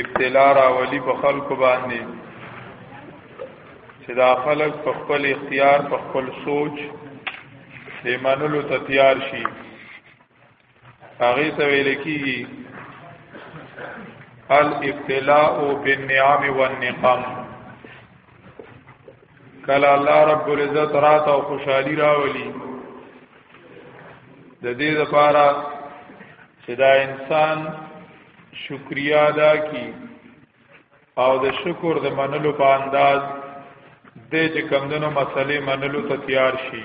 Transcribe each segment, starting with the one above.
ابتلا راولي په خلکو باندې چې دا خلک په خپل اختیار په خپل سوچ د منلو ته تیار شي هغه ته ویل کیږي الابتلاء بالنعم والنقم کله الله رب العزت رات او خوشحالي راولي د دې لپاره چې دا انسان شکریا ادا کی او د شکر د منلو په انداز د چې کمندونو مسلې منلو ته تیار شي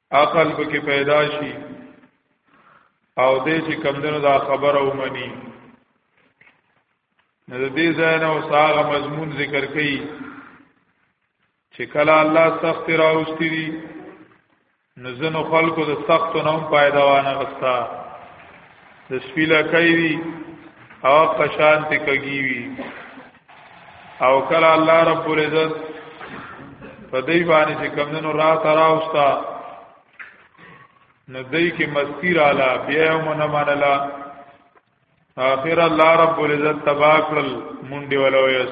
عقل به کې پیدا شي او دې چې کمدنو دا خبره ومني نو د دې ځای نه اوس هغه مضمون ذکر کړي چې کله الله سخت راوستي دي نو ځنو خلکو د سختو نه هم پایدا وانه غستا د سپیلا کوي او قشان ته کوي او کله الله رب العزت په دې باندې چې کمندونو را تراوستا نو دای کې مستی را لا بیا یو من منلا اخر الله رب العزت تبا کړل مونډي ولویس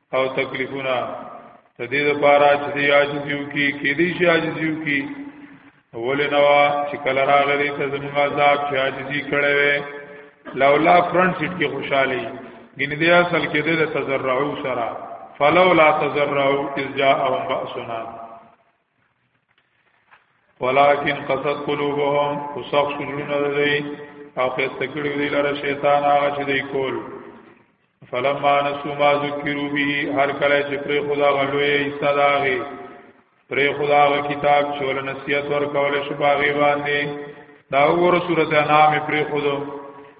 او تکلیفونه د دې لپاره چې دی عاجز یو کی کې دې شي عاجز یو کی ولې نو چې کله راغلی ته زموږ عذاب چې عاجزي کړې وې لولا فرنٹ سیټ کې خوشحالي ګینه دې اصل کې دې تزرعو سره فلولا تزرعو اذ جاءهم باسنا ولكن قصد قلوبهم وصف شجرون لدي او خسته کړی دی لره شیطان هغه چې دی کول فلما نسو ما ذکرو به هر کله چې پر خدا غلوې ایستا داغه پر خدا غ کتاب چول نصیحت ور کول شو باغی باندې دا وګوره سورته انعام پر خدا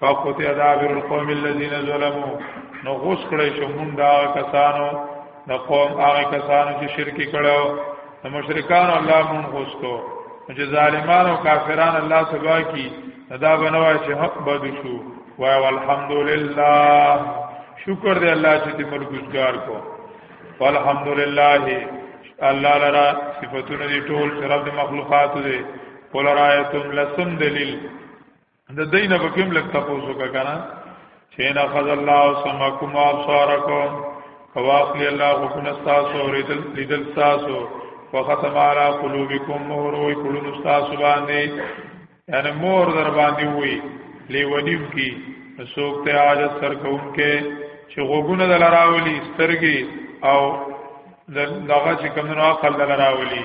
فقط ادابر القوم الذين ظلموا نو غوس کړی شو مونږ دا کسانو د قوم هغه کسانو چې شرک کړو د مشرکان الله مونږ غوس کو چې ظالمان او کافران الله سبا کی دا بنوا چې حق بد شو وای والحمدلله شکر دې الله چې دې ملک گزار کو والحمدلله الله لرا صفاتونه دې ټول شرف د مخلوقات دې قول رايتم لسم دلیل د دینه په کوم لک تاسو وکړه کنه چې نه خذ الله سمعکم ابصارکم کواخلی الله حکم تاسو اوریدل لیدل تاسو وختم علی قلوبکم مهر وی کولو تاسو باندې یعنی مور در باندې وی لیونیم کی سوک ته عادت سر کون کې چې غوګونه د لراولي سترګي او دغه چې کمنو عقل د لراولي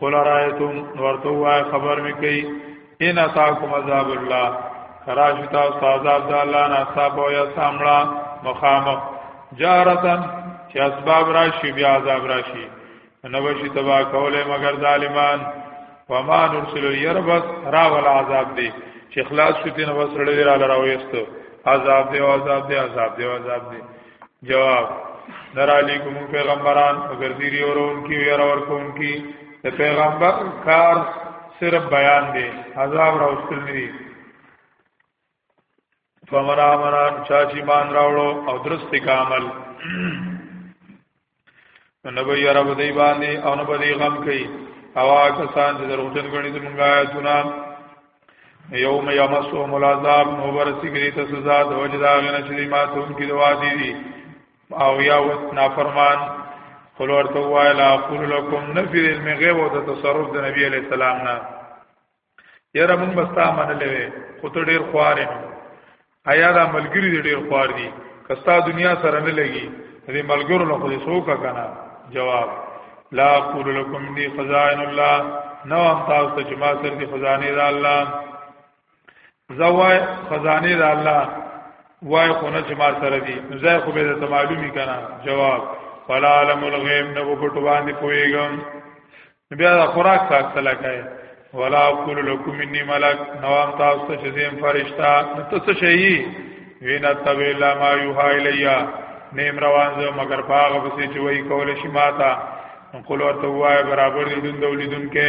قل رایتم ورته وای خبر می کوي ان اتاکم عذاب الله کراش تا استاد عبد الله نا صاحب او یا سامړه مخامخ جارتن چې اسباب راشي بیا عذاب راشي نو بشي تبا کوله مگر ظالمان وما نرسل يربس را ول عذاب دی چې خلاص شتي نو وسړې را لراويستو عذاب دی عذاب دی عذاب دی عذاب دی جواب در علی کوم پیغمبران وګرځي اورون کی وير اور کوم کی د پیغمبر کار صرف بیان دی عذاب راوستل نه دی فمن آمنان چاچی مان راوړو او درست کامل نو نبی یاره بدای باندې او نه بدای غم کوي او کسان چې دروژن غني زمونږ آیاتونه یوم یمسو ملازاب نو ورسی کړي ته سزا د وجدا غنه چې ما ته انکی دوا دي دي او یا وت نافرمان قل ورته وای لا اقول لكم نفر المغيب او د تصرف د نبی علی السلام نه یاره مونږ بستا منلې وې خو ته ډیر خوارې نو آیا دا ملګری دې ډیر خوار دي کستا دنیا سره نه لګي دې ملګرو له خو دې سوکا کنه جواب لا اقول لكم دي خزائن الله نو هم تاسو ته جما سر دي خزانه ده الله زوای خزانه ده الله وای خو نه جما سره دي زه خو به ته معلومي کنه جواب فلا علم الغیب نو په ټوان دي پويګم بیا دا خوراک تاسو ته لګای ولا اقول لكم اني ملک نوام تاسو ته زم فرشتہ ته څه شي وینا تبلا ما یوها الیا نیم روان زه مگر باغ بسې چې وای کول شي ماتا قل ورته وای برابر دې دون دولیدون کې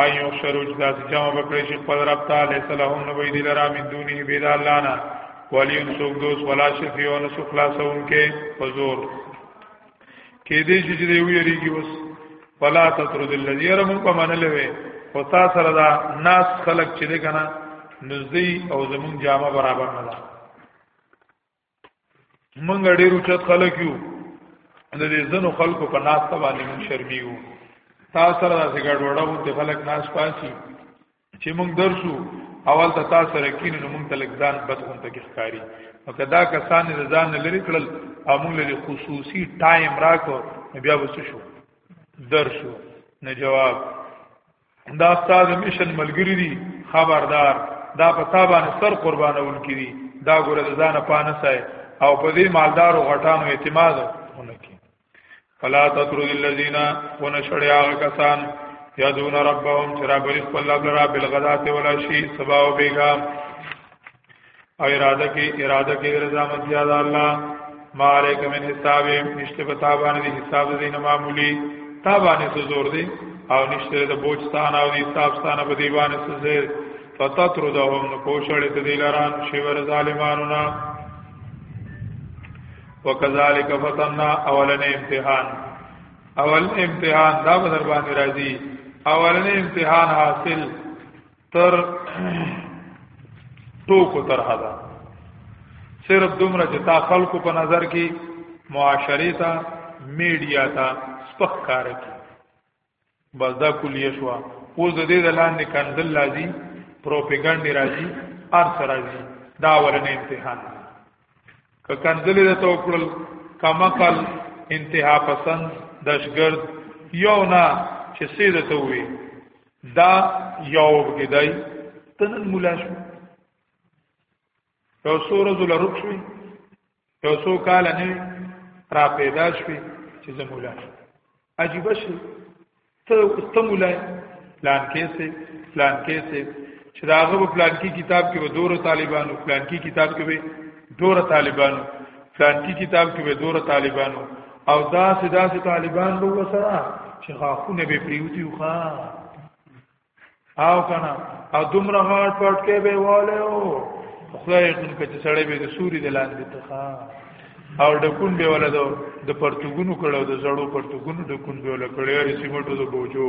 ایو شروج داس جمع بکړی شي خپل رب تعالی سلام نو وی دی لرا من دونه بيد الله نه ولی ان سوق دوس ولا شفیع ان سوق خلاصون کې حضور کې دې چې دې ویریږي وس فلا تطرد الذي يرمون په من لوي او تا سره دا ناس خلق چې دې کنه نزدې او زمون جامه برابر نه ده مونږ ډیر اوچت خلک یو د دې زنو خلکو په ناس ته باندې مونږ شرمیو تاسو سره د سګړ وړاو ته خلک ناس پاسي چې مونږ درسو اول ته تاسو سره کینې نو مونږ ته لږ ځان بد اون ته ښکاری نو کدا کسان د ځان لري کړل او مونږ لري خصوصي ټایم راکو بیا وسو شو درسو نه جواب دا استاد مشن ملګری دي خبردار دا په تا باندې سر قربانول کړي دا ګوره د ځان پانه سای او په دې مالدار او غټانو اعتماد ونکي فلا تطرد الذين ونشريا کسان یادون ربهم چرابری خپل الله بالغدات ولا شی سبا او بیگام او اراده کې اراده کې رضا مزیا د الله ما علیک من حساب نشته په تابان دي حساب دې نه معمولی تابانه سو زور دي او نشته د بوج ستان او دي حساب ستان په دی باندې سو زیر فتطردهم نو کوشړې ته دی لران شی ور ظالمانو نا وکذالک فتننا اولن امتحان اول امتحان دا بدر باندې راځي اولن امتحان حاصل تر ټوکو تر هدا صرف دومره چې تا خلکو په نظر کې معاشري ته میډیا ته سپک کار کوي بس دا کلیه شو اوس د دې د لاندې کندل لازم پروپاګاندا راځي ار سره راځي دا ورنه امتحان ک کندل د توکل کمکل انتها پسند دشګرد یو نه چې سیده ته وي دا یو بګیدای تنن مولا شو یو سور زول رک شوی یو سو کال نه را پیدا شوی چې زمولا شو عجیب شي ته ته مولا پلان کیسه پلان کیسه چې داغه په پلان کې کتاب کې و دوره طالبانو پلان کې کتاب کې و دوره طالبانو پلانکی کتاب کې به دور طالبانو او دا سدا سي طالبان به وسره چې خاخونه به پریوتی وخا او کنه او دومره غاټ پټ کې به واله او خدای یقین کچ سړې به د سوري د لاندې تخا او ډکون به ولا دو د پرتګونو کړه د زړو پرتګونو ډکون به ولا کړه یا سیمټو د بوجو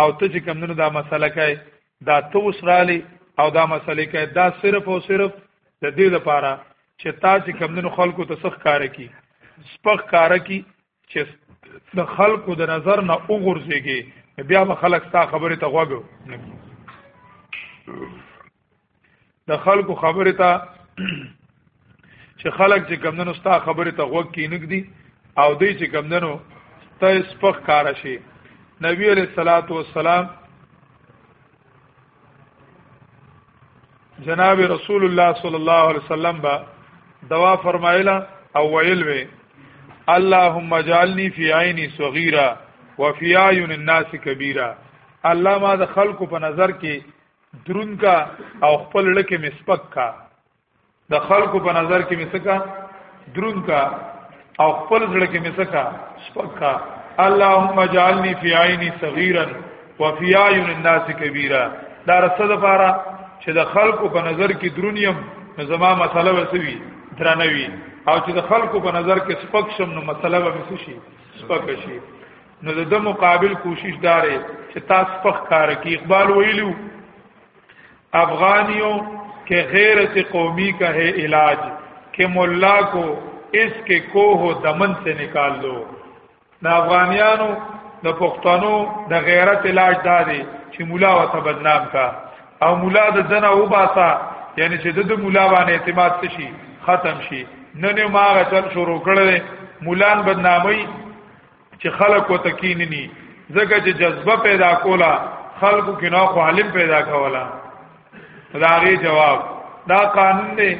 او ته چې کمندونو دا مسله کوي دا ته وسرالي او دا مسله کوي دا صرف او صرف د دې لپاره چې تا چې کمندونو خلکو ته سخت کار کوي سپخ کار کوي چې د خلکو د نظر نه وګورځيږي بیا به خلک ستا خبره ته غوږ نه د خلکو خبره ته چې خلک چې کمندنو ستا خبره ته غوږ کې نګدي او دوی چې کمندنو ستا سپخ کار شي نبی علیہ الصلات والسلام جناب رسول الله صلی الله علیه وسلم با دوا فرمایلا او ویل وی اللهم اجعلني في عيني صغيره وفي عيون الناس كبيره الله ما د خلکو په نظر کې درون کا او خپل لکه مسپک کا د خلکو په نظر کې مسکا درون کا او خپل ځړه کې مسکا سپک کا اللهم اجعلني في عيني صغيرا وفي عيون الناس كبيرا دا رسد لپاره چې د خلکو په نظر کې درون يم زما مسله وسوي درنوي او چې د خلکو په نظر کې سپک شم نو مسله به مسشي سپک شي نو د مقابل کوشش دارې چې تاسو پخ کار کې اقبال ویلو افغانیو کې غیرت قومی کا ہے علاج کہ مولا کو اس کے کوه دمن سے نکال دو د افغانیانو د پښتنو د غیرت علاج دا دی چې مولا وته بدنام کا او مولا د دنه وباسا یعنی چې د مولا باندې اعتماد شي ختم شي نن ما غتل شروع کړل مولان بدنامي چې خلق وتکیننی زګه چې جذبه پیدا کولا خلقو کې نو خو عالم پیدا کولا دا غي جواب دا قانون دی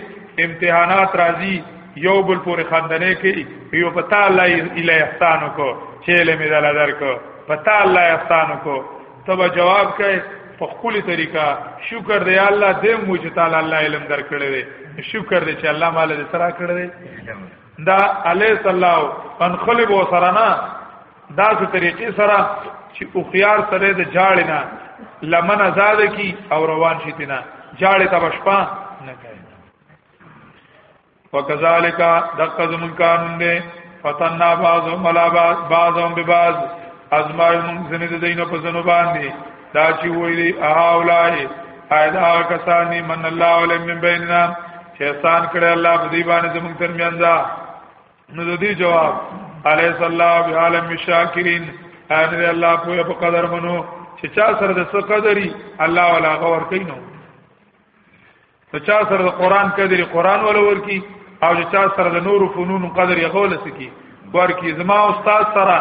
امتحانات راځي یو بل پورې خندنه کوي یو پتا الله اله احسان کو چیلې می دل درک پتا الله احسان کو تب جواب کوي په خپل طریقه شکر دی الله دې موږ تعالی الله علم درکړي شکر دی چې الله مال دې سره کړی دا علی صلی الله انقلب وسره نه دا څه طریقې سره چې او خيار سره د جاړې نه لمن آزاد کی او روان شي تینا جاړې ته بشپا نه کوي وکذالک دقه زمون قانون دی فتننا بعضهم ملا بعضهم ببعض ازمایو موږ زنه د دینه په زنه باندې دا چې ویلي اولای ایدا کسانی من الله علم من بیننا چې احسان کړی الله په دې باندې زموږ ترمنځ نو د دې جواب علی صلی الله بعالم الشاکرین ان دې الله په په قدر منو چې چا سره د څه قدرې الله ولا غور کینو ته چا سره د قران قدر قران ول ورکی او چې چا سره د نور فنون قدر یې غول سکی ورکی زما استاد سره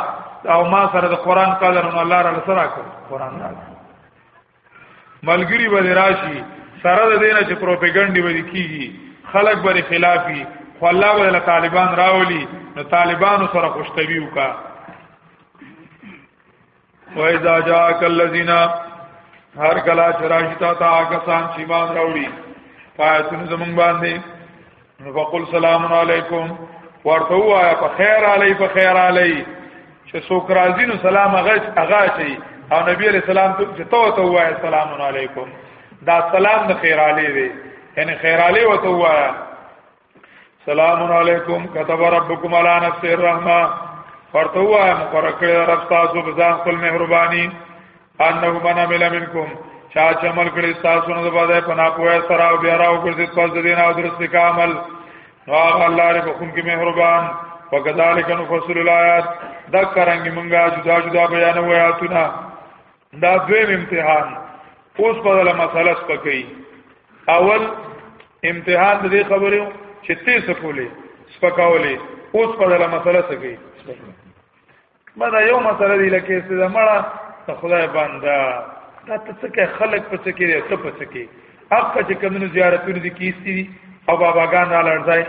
او ما سره د قران قدر نو الله تعالی سره کړ قران نه ملګری به راشي سره د دینه چې پروپاګاندا به کیږي خلک به خلافي خو الله به طالبان راولي نو طالبانو سره خوشتوي وکړه وایذا جاءک الذین هر کلا چرایتا تا کسان چې مان راوړي پاتون زمون باندې فقل سلام علیکم ورته وایا په خیر علی په خیر علی چې څوک راځي نو سلام هغه هغه شي او نبی علیہ السلام ته چې تو ته وای سلام علیکم دا سلام د خیر علی دی یعنی خیر علی وته وایا سلام علیکم كتب ربكم على نفسه الرحمه ورته وایا مقرر کړی رب تاسو په ځان خپل مهرباني انه من عمل منکم چا چې عمل کړی تاسو نه باندې پنا پوهه سره او بیا راو ګرځي پس د دین او درست کامل نو الله رب کوم کې مهربان وکذالک نفصل الایات دا کرانګي مونږه جدا جدا بیان وایاتونه دا دویم امتحان اوس په دغه مسله سپکې اول امتحان د دې خبرو چې تی سکولې سپکاولې اوس په دغه مسله سکې ما دا یو مسله دی لکه چې دا مړه ته خدای باندې دا ته څه کې خلق په څه کې ته په څه کې اخ چې کمنو زیارتونه دي کیستی دي او باباګان را لړځای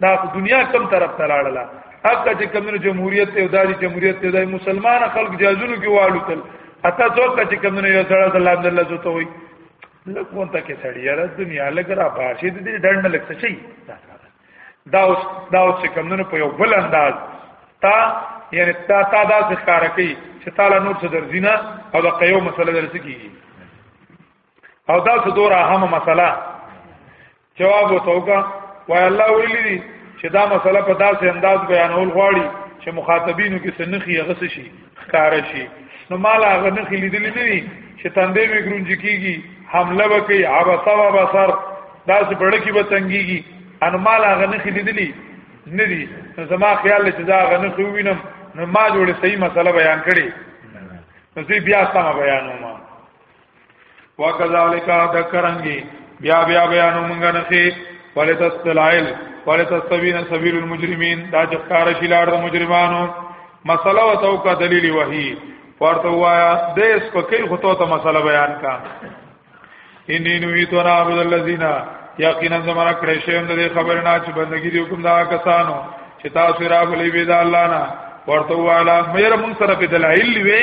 دا دنیا کم طرف ته لاړله اخ چې کمنو جمهوریت ته دادی جمهوریت ته دای مسلمان خلک جازونو کې والو تل اته څوک چې کمنو یو سره الله عبد الله زوته وي لکون ته کې سړی یاره دنیا لګرا باشي دې ډنډ لګ څه شي دا اوس دا اوس کمنو په یو بل انداز تا یعنی تا تا دا ذکر کوي چې تعالی نور څه درځینا او دا قیو مسله درسې کیږي او دا څه دوره اهمه مسله جواب وتوګه وای الله ویلی دي چې دا مسله په داسې انداز بیانول غواړي چې مخاطبینو کې سنخي غس شي ښکار شي نو مال هغه نه لیدل نه دي چې تندې مې ګرونج کیږي حمله وکي عباسا و بصر دا څه بڑ کې بتنګيږي ان مال هغه نه لیدل نه دي زما خیال چې دا هغه نه وینم نو ما جوړه صحیح مسله بیان کړي نو بیا سم بیانوم وکذالک ذکرنګي بیا بیا بیان مونږ نه سي ولتستلائل ولتستبین سبیل المجرمین دا جکار شلار د مجرمانو مسله او تو کا دلیل وحی ورته وایا د اس په کې خطو ته مسله بیان کا انی نوی تو نا عبد الذین یقینا زمرا کړی شیم د خبر نه چې بندگی دی حکم دا کسانو چې تاسو را بلی بيد الله نه ورته والا مېر مون سره په دلایل وی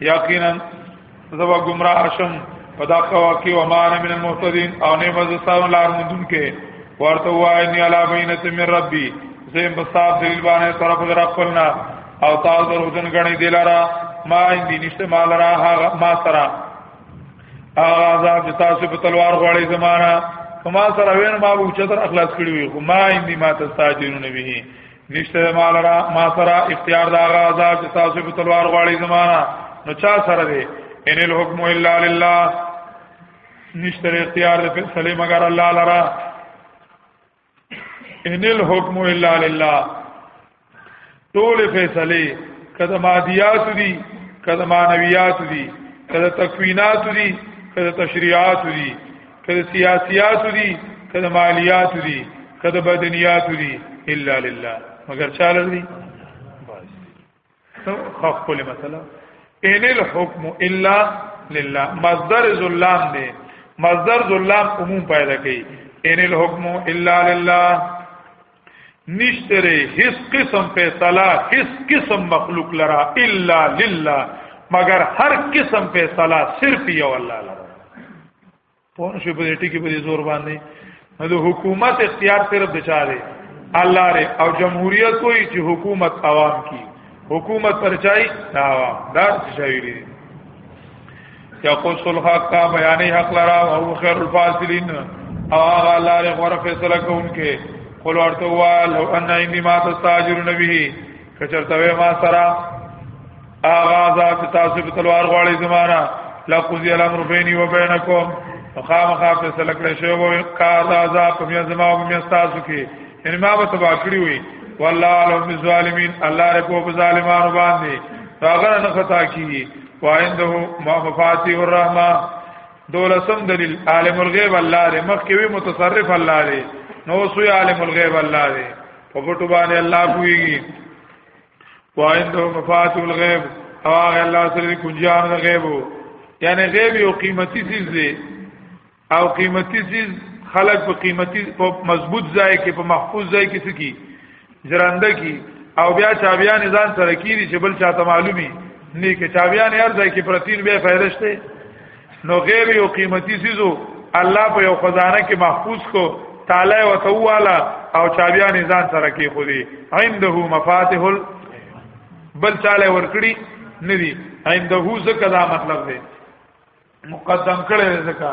یقینا زبا گمراه شم پدا خوا کې و مان من المهتدين او نه مزستان لار مندون کې ورته وای نه علا بینت من ربي زم بصاب دل باندې طرف در خپلنا او تاسو دروځن غني دلارا ما اندی نشته مال را هغه ما سره هغه عذاب چې تاسو په تلوار غوړې زمانہ کما سره وین ما وو چتر اخلاص کړی وي ما اندی ما تستاجرون به نشته مال را ما سره اختیار دا غزا چې تاسو په تلوار غواړي زمانہ نو چا سره دی ان الحكم الا لله نشته اختیار د فیصله مگر الله لرا ان الحكم الا لله ټول فیصله کده مادیات دي کده معنویات دي کده تکوینات دي کده تشریعات دي کله سیاسيات دي کله مالیات دي کله بدنيات دي الا لله مگر چاله دي بس خو خپل مثلا ان الحكم الا لله مصدر ظلام دی مصدر ظلام عموم پیدا کوي ان الحكم الا لله نشتره هیڅ قسم فیصله هیڅ قسم مخلوق لرا الا لله مگر هر قسم فیصله صرف یو الله لرا پون شو په ټکی په زور باندې نو د حکومت اختیار صرف د چا دی الله ری او جمهوریت کوئی چې حکومت عوام کی حکومت پر چای دا عوام دا شوی دی یا قص الحق کا بیان حق لرا او خیر الفاصلین او هغه الله ری غره فیصله کوونکې قل ورته وا لو ان انی ما تستاجرون به کچرته وې ما سره آغاز چې تاسو په تلوار غواړي زمانہ لا قضی الامر بیني و بینکم مخامخا فیصله کړی شو او کار د عذاب په میاں زما او میاں تاسو کې ان ما به تبا کړی وي والله علم الظالمین الله رکو په ظالمانو باندې هغه نه خطا کیږي وعنده ما مفاتيح الرحمه دولسم دلیل عالم الغیب الله دې مخکې وی متصرف الله دې نو سوی عالم الغیب الله دې په ګټو باندې الله کوي وایندو مفاتيح الغیب او هغه الله سره کنجان د غیب یعنی غیب یو قیمتي چیز دی او قیمتي چیز خلق په قیمتي په مضبوط ځای کې په محفوظ ځای کې سکی جرانده کی او بیا چابیان ځان سره کیږي چې بل چاته معلومي نه کې چابیان هر ځای کې پرتین به فائدہ شته نو غیب یو قیمتي سيزو الله په یو خزانه کې محفوظ کو تعالی او تعالی او چابیا نزان سره کې خو دي عنده مفاتيح بل چاله ورکړي ندي عنده زکه دا مطلب دی مقدم کړي زکه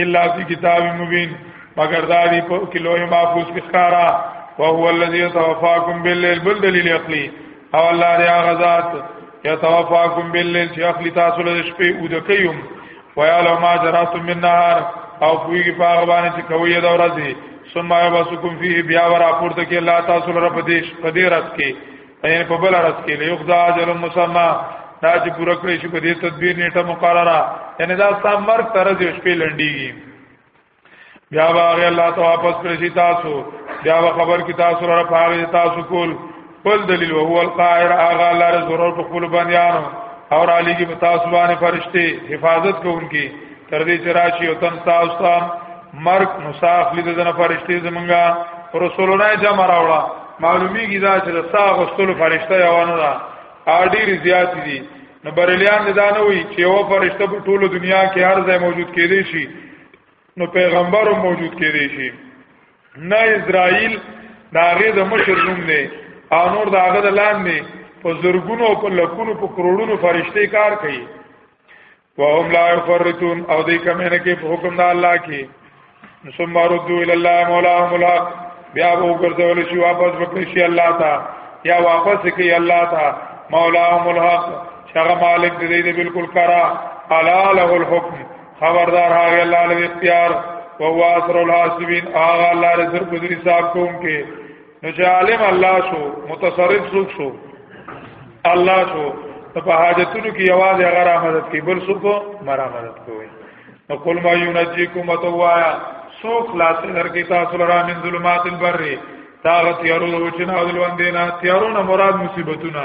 الا فی کتاب مبین مگر دا دی په کلوه محفوظ کې ښکارا او هو الذی توفاکم باللیل بل دلیل عقلی او الله دی هغه ذات یتوفاکم باللیل چې عقلی تاسو له شپې او د کيوم ویالو ما جراتم من نهار او کوی په هغه باندې چې کوی دا ورځي ثم یبسکم فیه بیا ورا پورته کې الله تاسو لپاره په دې په دې رات کې یعنی په بل ورځ کې یو خدای اجل مسما دا چې پوره کړی شي په دې تدبیر نیټه مقرره یعنی دا ستا مرګ تر دې شپې لنډیږي بیا باغ الله ته واپس کړی شي تاسو بیا خبر کی تاسو را پاره تاسو کول بل دلیل او هو القاهر اغا لار ضرور په خپل بنیانو اور علی کی تاسو باندې فرشتي حفاظت کوونکی تر دې چې راشي او تم تاسو مرګ نو صاف لید د فرشتي زمونږه رسولونه جمع راوړه معلومی کی دا چې د سا غستل فرشته یوانه ده اډیر زیات دي نو بریلیان دا نه وي چې یو فرشته په ټوله دنیا کې هر ځای موجود کېدی شي نو پیغمبر هم موجود کېدی شي نه اسرائیل دا غي د مشر نوم دی او نور دا غي د لاندې په زرګونو په لکونو په کروڑونو فرشته کار کوي وهم لا يفرطون او دې کمه نه کې په حکم د الله کې ثم ردوا الى الله مولاهم الحق بیا وو ګرځول شي واپس وکړي شي الله تا یا واپس کوي الله تا مولاهم الحق شغه مالک دې دې بالکل کرا الا له الحكم خبردار هغه الله له اختیار وهو اسر الحاسبین هغه الله رزق حاصل کوونکې نو چې عالم الله شو متصرف څوک شو الله شو ته په حاجتونو کې आवाज هغه را مدد کوي بل څوک مرا مدد کوي نو قل ما ينجيكم وتوايا سو خلاص در کې تاسو لرا من ظلمات البر تاغه تیارو د وچنا او دلوان دینا تیارو نه مراد مصیبتونه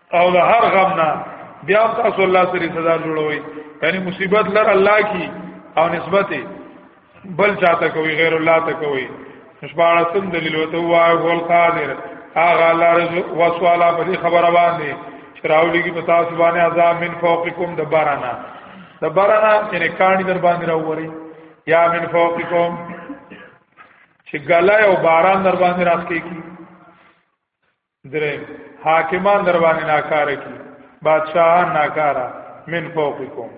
او له هر غم نه بیا تاسو الله سره صدا جوړوي یعنی مصیبت لر الله کی او نسبت بل چاته کوي غیر الله ته کوي شپاره سم دلیل وته وای هو القادر هغه الله رزق وسواله په خبره باندې شراولی کی پتا سبحانه عذاب من فوقکم دبرنا دبرنا یعنی کانی در باندې راووري یا من فوقکم چې ګلای او باران در باندې راځي کی درې حاکمان در باندې ناکار کی بادشاہان ناکارا من فوقکم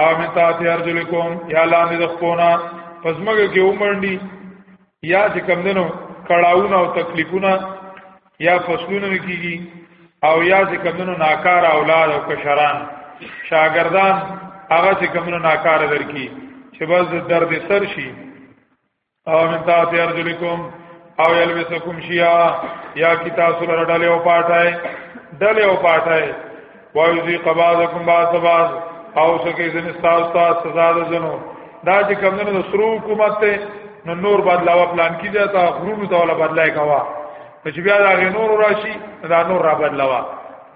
او من تحت ارجلکم یا لاندې د خپونا پسمګه کې ومنډي یا چې کم دنو کړهونه او تکلیفونه یا فصلونه کیږي او یا چې کم دنو ناکار اولاد او کشران شاګردان هغه چې کم دنو ناکار درکې چې بس درد سر شي او من تحت ارجلکم او یلبسکم شیعا یا کی تاسو لره ډلې او پاټای ډلې او پاټای وایذی قباضکم بعض بعض او سکه زن تاسو ته سزا ده زنو دا چې کمنو د سرو حکومت ته نو نور بدلاوه پلان کی جاتا غرونو ته ولا بدلای کوا چې بیا دا غنور راشي دا نور را بدلاوه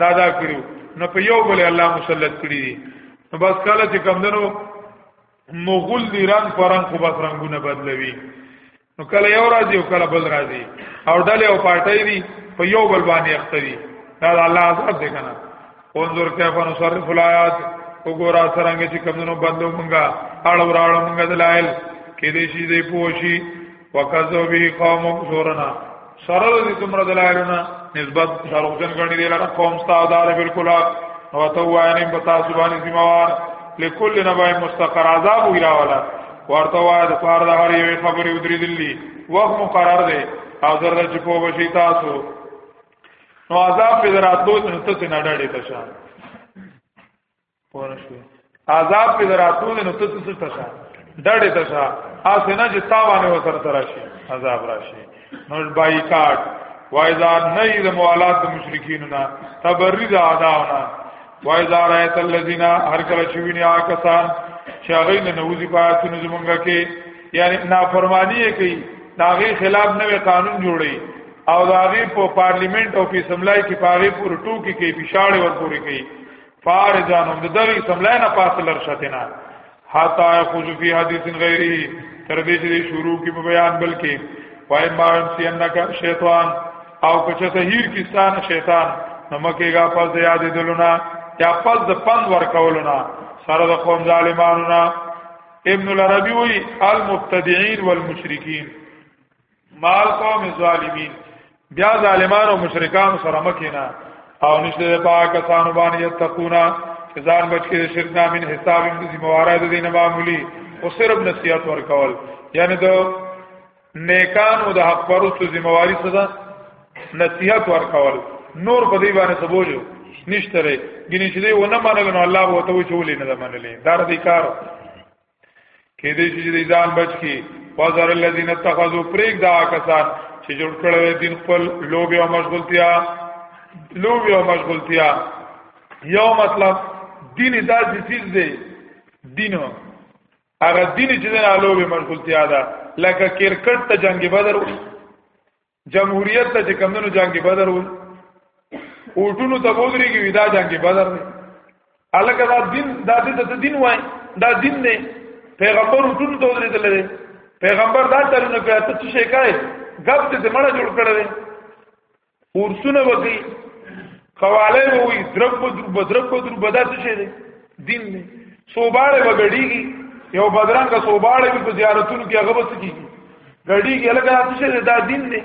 دا دا کړو نو په یو بل الله مسلط کړی دي نو بس کله چې کمندنو نو غول دی رنگ پر رنگ خو بس رنگونه بدلوي نو کله یو راځي او کله بل راځي او ډلې او پارټۍ دي په یو بل باندې اختري دا الله عذاب دی کنه انظر کیف نصرف الایات وګورا سرنګ چې کمونو بندو مونږه اړ وراړ مونږه دلایل کې دې شي دې پوشي وکذو به قوم زورنا سره دې تمر دلایلنا نسبت شاروجن غنی دی لره قوم ستادار بالکل او تو وایم بتا سبحان سیموار لكل نبای مستقر عذاب ویرا والا ورته وای د پار د هر یو خبرې ودرې دلی وخت مقرر دی او زر چې په وشي تاسو نو عذاب په دراتو ته نه ډړې تشه پوره شو عذاب په دراتو نه ته څه ته شه ډډه ته شه اسه نه چې تاوانه وسره تر شي عذاب راشي نو بایکاټ وایذا نه د موالات مشرکین نه تبرید اعداونا وایذا رایت الذین هر کله چې ویني آکسان چې هغه نه نوځي پاتونه زمونږه کې یعنی نافرمانی کوي داغه خلاف نوې قانون جوړي او داغه په پارلیمنت او په اسمبلی کې پاره پور ټوکی کې پښاړې ورپورې کوي فارجانو د دغه سملای نه پاس لر شته نه حتا خذ فی حدیث غیره تر دې چې شروع کې په بیان بلکې پای ما سی انک شیطان او کچ تهیر کیستان شیطان نمکېګا پس د یاد دلونا یا پس د پند ور کولونا سره د قوم ظالمانو نا ابن العربی وی المبتدعين والمشرکین مال قوم ظالمین بیا ظالمان او مشرکان سره مکینا او نشته پاک کسانو باندې یتقونا چې ځان بچ کړي شرک نه من حساب دې ذمہ واره دې نه معمولی او صرف نصیحت ورکول یعنی دو نیکان او د حق پرستو ذمہ واری څه ده نصیحت ورکول نور په دې باندې سبوجو نشته لري ګینې چې دې ونه منل نو الله وو ته وچولې نه منلې دار دې کار کې دې چې دې ځان بچ کی فذر الذين اتخذوا پریک دا کسان چې جوړ کړو دین خپل لوب او مشغولتیا لوب او مشغولتیا یو مطلب دین دا چې چیز دی دین هغه دین چې دا لوب مشغولتیا ده لکه کرکټ ته جنگ بدر جمهوریت ته چې کمونو جنگ بدر و اوټونو ته ودرېږي وی دا جنگ بدر دی الکه دا دین دا دې ته دین وای دا دین دی پیغمبر اوټونو ته ودرېدل دی پیغمبر دا ترونه کړه ته څه شي کوي غب دې مړه جوړ کړل ورسونه وږي قواله به وي درک به در بدرک به در بدات شي دي دین نه صوباله بغړیږي یو بدرنګ صوباله به زیارتونو کې هغه بس کیږي غړیږي لکه تاسو شي دا دین نه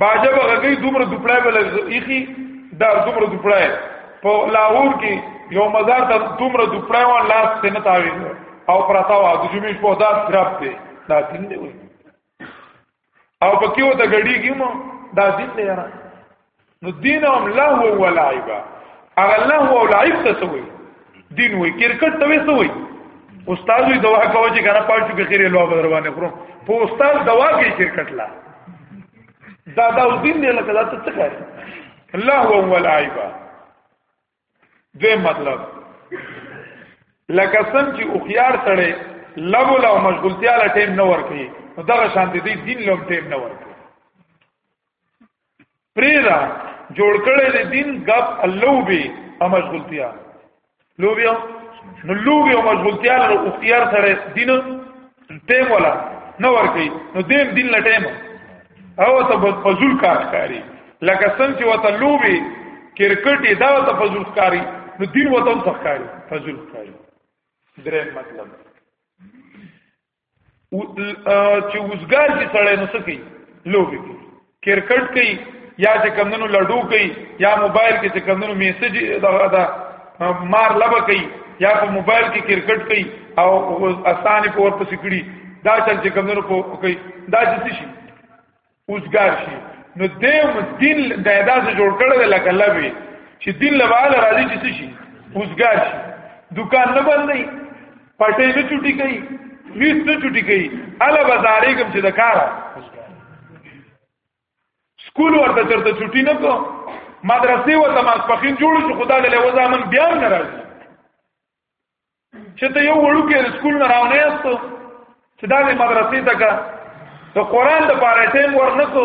باجه بغږی دومره دوپړای بل یخي دا دومره دوپړای په لاهور کې یو مزار ته دومره دوپړای وان لاس ته نه تاوي او پراته وا د جمعې په داس خراب دی دا دین نه وي او پکې وته غړيږي مو دا دین نه یاره نو دین هم له او لعبا هغه له او لعب ته سوې دین وې کرکټ ته وې سوې استاد وی دوا کوي چې کنه پاتې کې خیره لوګ روانه خورم په استاد دوا کې کرکټ لا دا دا دین نه لکه دا څه کوي الله هو لعبا دې مطلب لکه څنګه چې اوخيار سره لګو لا مشغولتیا لا ټیم نه ورکي نو دغه شان دي دین لوم ټیم نه ورکي پریرا جوړ کړي دي دین غب اللوبي او مشغولتیا لوبیا نو لوبیا او مشغولتیا له اوخيار سره دین ټیم ولا نه ورکی نو دیم دین لا ټیم او ته فزول کار کوي لکه څنګه چې وته لوبي کرکټ دا ته فزول کوي نو دین وته هم ښکاری فزول کوي درې مطلب چې وزګار چې سړی نو سکی لوبي کوي کرکټ کوي یا چې کمندونو لډو کوي یا موبایل کې چې کمندونو میسج دغه دا مار لبه کوي یا په موبایل کې کرکټ کوي او اسانه په ور پسې کړي دا چې کمندونو په کوي دا چې شي اوسګار شي نو دیم دین د اداسه جوړ کړل لکه لوي چې دین لواله راځي چې شي اوسګار شي دکان نه بندي پټې نه چټي کوي میس نه چټي کوي الا بازارې کوم چې د کار سکول ورته چرته چټي نه کو مدرسې ورته ما پخین جوړ شو خدا له وزامن بیا نه راځي چې ته یو وړو کې سکول نه راونې استو چې دا مدرسې ته کا ته قران د پاره ټیم ورنکو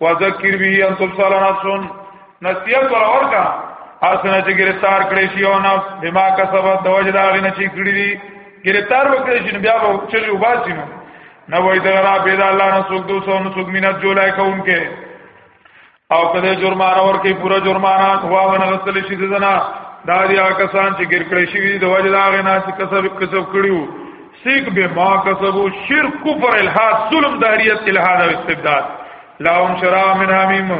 وذکر به ان تبصر نفس نصیحت پر ورکا اسنه چې گرفتار کړی شي او نفس بما کسب د وجه دا غنه چې کړی دي گرفتار وکړي شي بیا به چې وباسي نو نه وای دا را پیدا الله نه سوق دو سو نو سوق مینت جولای کوونکې او کله جرمانه ورکې پورا جرمانه هوا ونه غسل شي دنا دا دي کسان چې ګر کړی شي د وجه دا غنه چې کسب کسب کړیو سیک به ما کسبو شرک کفر الحاد ظلم دهریت الحاد او استبداد لاهم شرا من حمیم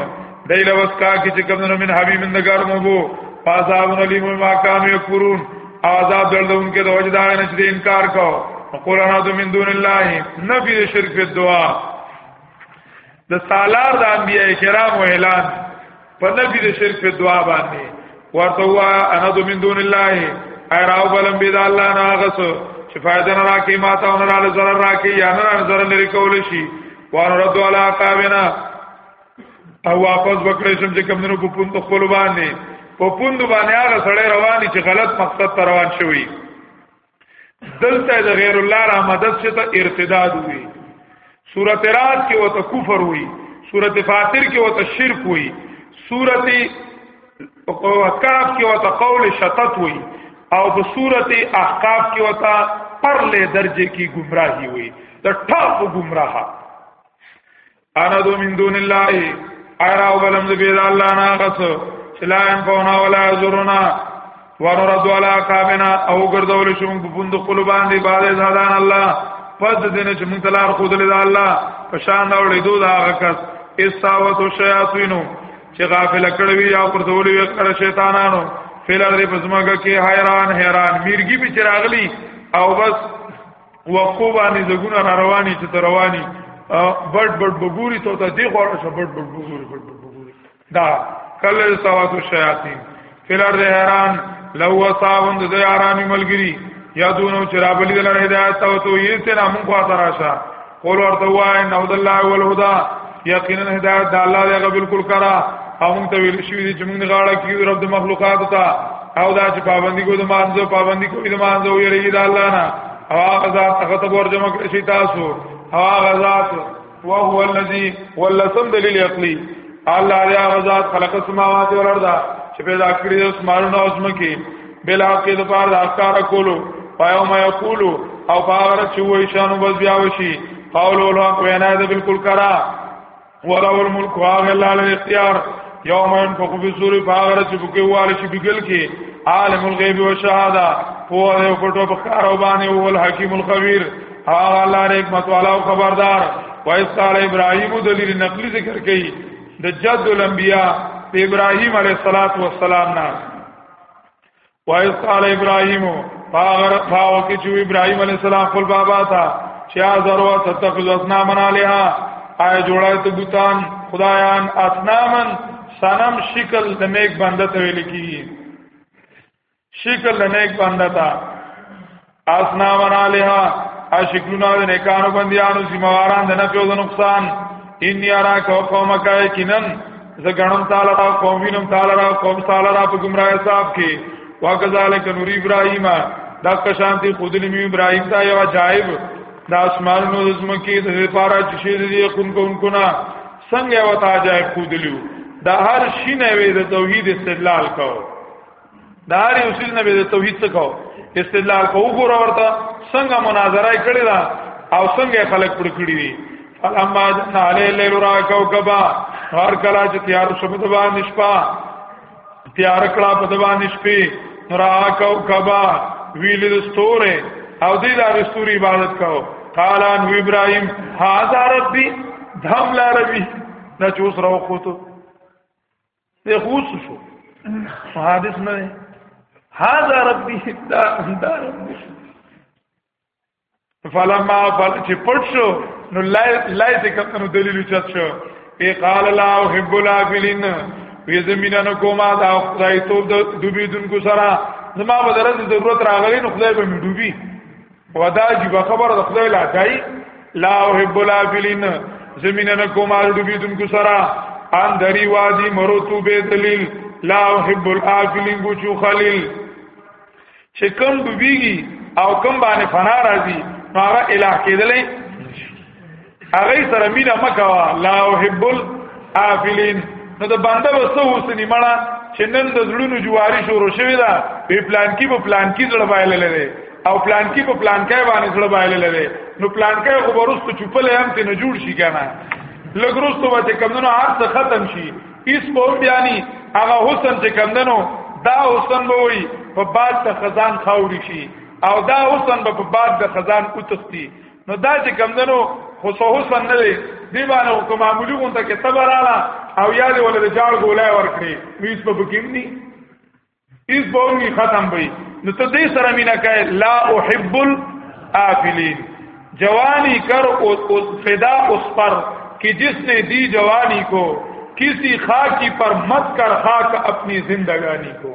دیل وسکا کی چې کوم من حمیم اندګار مو بو پازاون علی ما کانو یکفرون آزاد دلدون کې د وجدان نه چې انکار کو قرانا تو من دون الله نبی شرک په دعا د سالار د انبیای کرام اعلان په نبی د شرک په دعا باندې ورته وا انا دو من دون الله اي راو بلم بيد الله نه غس چې فائدہ نه راکې ما ته نه راځي zarar راکې یا نه راځي zarar لري کول شي وان رد علا قابنا او واپس وکړې شم چې کمنو په پوند خپل باندې په پوند باندې هغه سړی رواني چې غلط مقصد ته روان شوی دلته د غیر الله را مدد څخه ته ارتداد وي سورۃ رات کې وته کفر وي سورۃ فاطر کې وته شرک وي سورۃ کاف کې وته قول شتت وي او په سورۃ احقاف کې وته پرلې درجه کې گمراهي وي د ټاپ گمراهه انا دو من دون الله ارا ولم بيد الله نا غس لا ينفعنا ولا يضرنا ورد ولا قامنا او ګرځول شو په پوند خپل باندې بعد زادان الله پد دین چې مونږ تلار خود له الله په شان دا وړي دوه هغه کس استاوت شیاطینو چې غافل کړی وي یا پر ذول وي کړ شیطانانو فل ارض پزماګه کې حیران حیران میرګي به چراغلی او بس وقو باندې زګونه را رواني چې رواني بډ بډ بګوري ته ته دی غوړ شه بډ بډ بګوري بډ بډ بګوري دا کله سوات الشیاطین فلر حیران لو وصاوند د یارانی ملګری یادونو چې رابلی دلاره هدایت او تو یې سره مونږه تراشه قول ورته وای ان هدا الله هو الهدى یقینا هدایت د الله دی بالکل کرا او موږ ته ویل شوی چې موږ غاړه کیو رب د مخلوقات ته او دا چې پابندي کو د مانزه پابندي کو د مانزه ویریږي د الله نه او هغه ذات هغه ته ورجمع کړی شي تاسو او هغه ذات او هو الذی ولسم دلیل عقلی الله یا غزاد خلق السماوات والارض چې پیدا کړی د اسمانونو او زمکه بلا کې د پاره د اکار کولو پایو ما یقولو او پاغر چې وای شانو بس بیا وشي قولو الحق وینا ده بالکل کرا ولو الملک هغه الله له اختیار یوم ينفخ فی الصور پاغر چې بوکي واله شي بګل کې عالم الغیب و شهاده هو د پټو په کار او باندې او الحکیم الخبیر هغه الله نه حکمت والا او خبردار وایس قال ابراهیم دلیل نقلی ذکر کړي د جد الانبیاء ابراهیم علیه الصلاۃ والسلام نه وایس قال ابراهیم فاغر فاو کی چې ابراهیم علی السلام خپل بابا تا چې ازر وا تتخذ اسنام علیها آیا جوړای ته بوتان خدایان اسنامن سنم شکل د نیک بنده ته ویل کی شکل د نیک بنده تا اسنا منالها اشکلنا د نیکانو بندیانو سیمواران د نفع او د نقصان ان یارا کو قوم کای کینن ز غنم تعالی را قوم وینم تعالی را قوم تعالی را په گمراه صاحب کې وکذالک نور ابراهیم دا کشانتی خودلی می ابراهیم تا یو عجائب د اسمانونو د زمکی د لپاره چې شي دي کون کون کنا څنګه وتا جای خودلیو دا هر شي نه وي د توحید استدلال کوو دا هر یو سیز نه به توحید څه کو استدلال کو وګور ورته څنګه مناظره کړی دا او څنګه خلق پر کړی دي فلما جن علی الليل را کوكبا هر کلا چې تیار شوم د باندې شپه تیار کړه په د باندې شپې را کوكبا ویل د ستوره او دې د استوري عبادت کاو قال ان ابراهيم هاذا ربي دم لا ربي نه چوس راو خوته ته خوڅ شو حادث نه هاذا ربي دا دا ربي فلما فل چې پټ شو نو لای لای ته کتنو دلیل چت شو ای قال لا احب الافلین وی زمینه نو کوما دا خدای ته دوبیدونکو سره زما بدرت ضرورت راغلی نو خدای به مې دوبی ودا جب خبر د خدای لا دای لا احب الافلین زمینه نکوم ال ډوبیدون کو سرا ان دری وادی مروتو به دلیل لا احب الافلین بوچو خلیل چې کم ډوبیږي او کم باندې فنا راځي هغه الہ کېدلې هغه سره مینا مکوا لا احب الافلین نو د بنده وسو حسنی مړه چې نن د زړونو جواری شروع شوی دا په پلان کې په پلان کې زړه بایل لري او پلان کې په پلان کې باندې زړه بایل لري نو پلان کې خو ورستو چوپل هم ته نه جوړ شي کنه لګروستو به کمندونو هر څه ختم شي اس په بیاني هغه حسن چې کمندونو دا حسن به وي په باد د خزان خاوري شي او دا حسن به په باد د خزان اوتختی نو دا چې کمندنو خو سو حسن نه دی دی باندې کوم معمولی غونډه کې صبر اعلی او یا دی ولر جاړ ګولای ورکړي هیڅ په بکیم ني هیڅ بونی ختم وي نو ته دې سره مینا کوي لا احب الافلین جوانی کر او فدا اس پر کہ جس نے دی جوانی کو کسی خاکی پر مت کر خاک اپنی زندگانی کو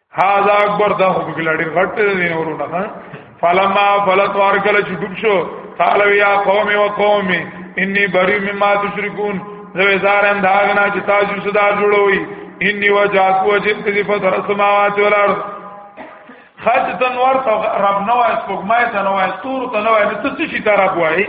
هاذا اکبر دا خو بګلا ډیر غټ دی نورونه ها فلما فلت وار کله چې ډوب شو قال یا قوم و قوم انی بری مما تشركون زه زارم دا غنا چې تاسو صدا جوړوي انی وجات وجب ذی فطر السماوات والارض خاص تنور رب نو اس پګمای تنو اس تور تنو اس څه شي طرف وای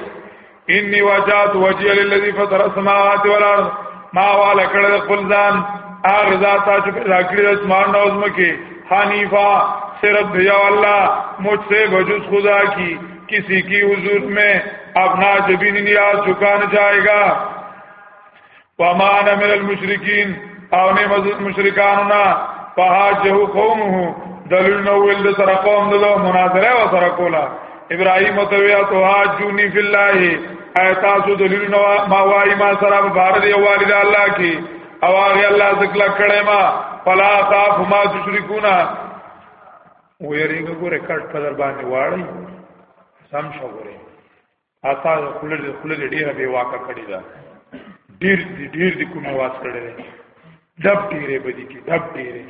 انی وجات وجه للذي فطر السماوات والارض ما والا کړه خپل ځان هغه ذات چې پیدا کړی د اسمان او زمکه حنیفا صرف دی الله مجھ سے بجز خدا کی کسی کی حضور میں اپنا جبین نیاز چکان جائے گا وما انا من المشرکین او نه مزد مشرکانو نه فهاجه قومه دلیل نو ول د سره قوم د مناظره و سره کولا ابراهیم تو یا تو حاجونی فی الله ایتا سو دلیل نو ما وای ما سره بار دی والد الله کی او هغه الله ذکر کړه ما فلا خاف ما تشرکونا ویریږي ګوره کټ په در باندې واړی سم شو ګوره تاسو خپل خپل ډیره به واکه کړی دا ډیر دې ډیر دې کومه واس کړی دی دب ډیره بدی کی دب ډیره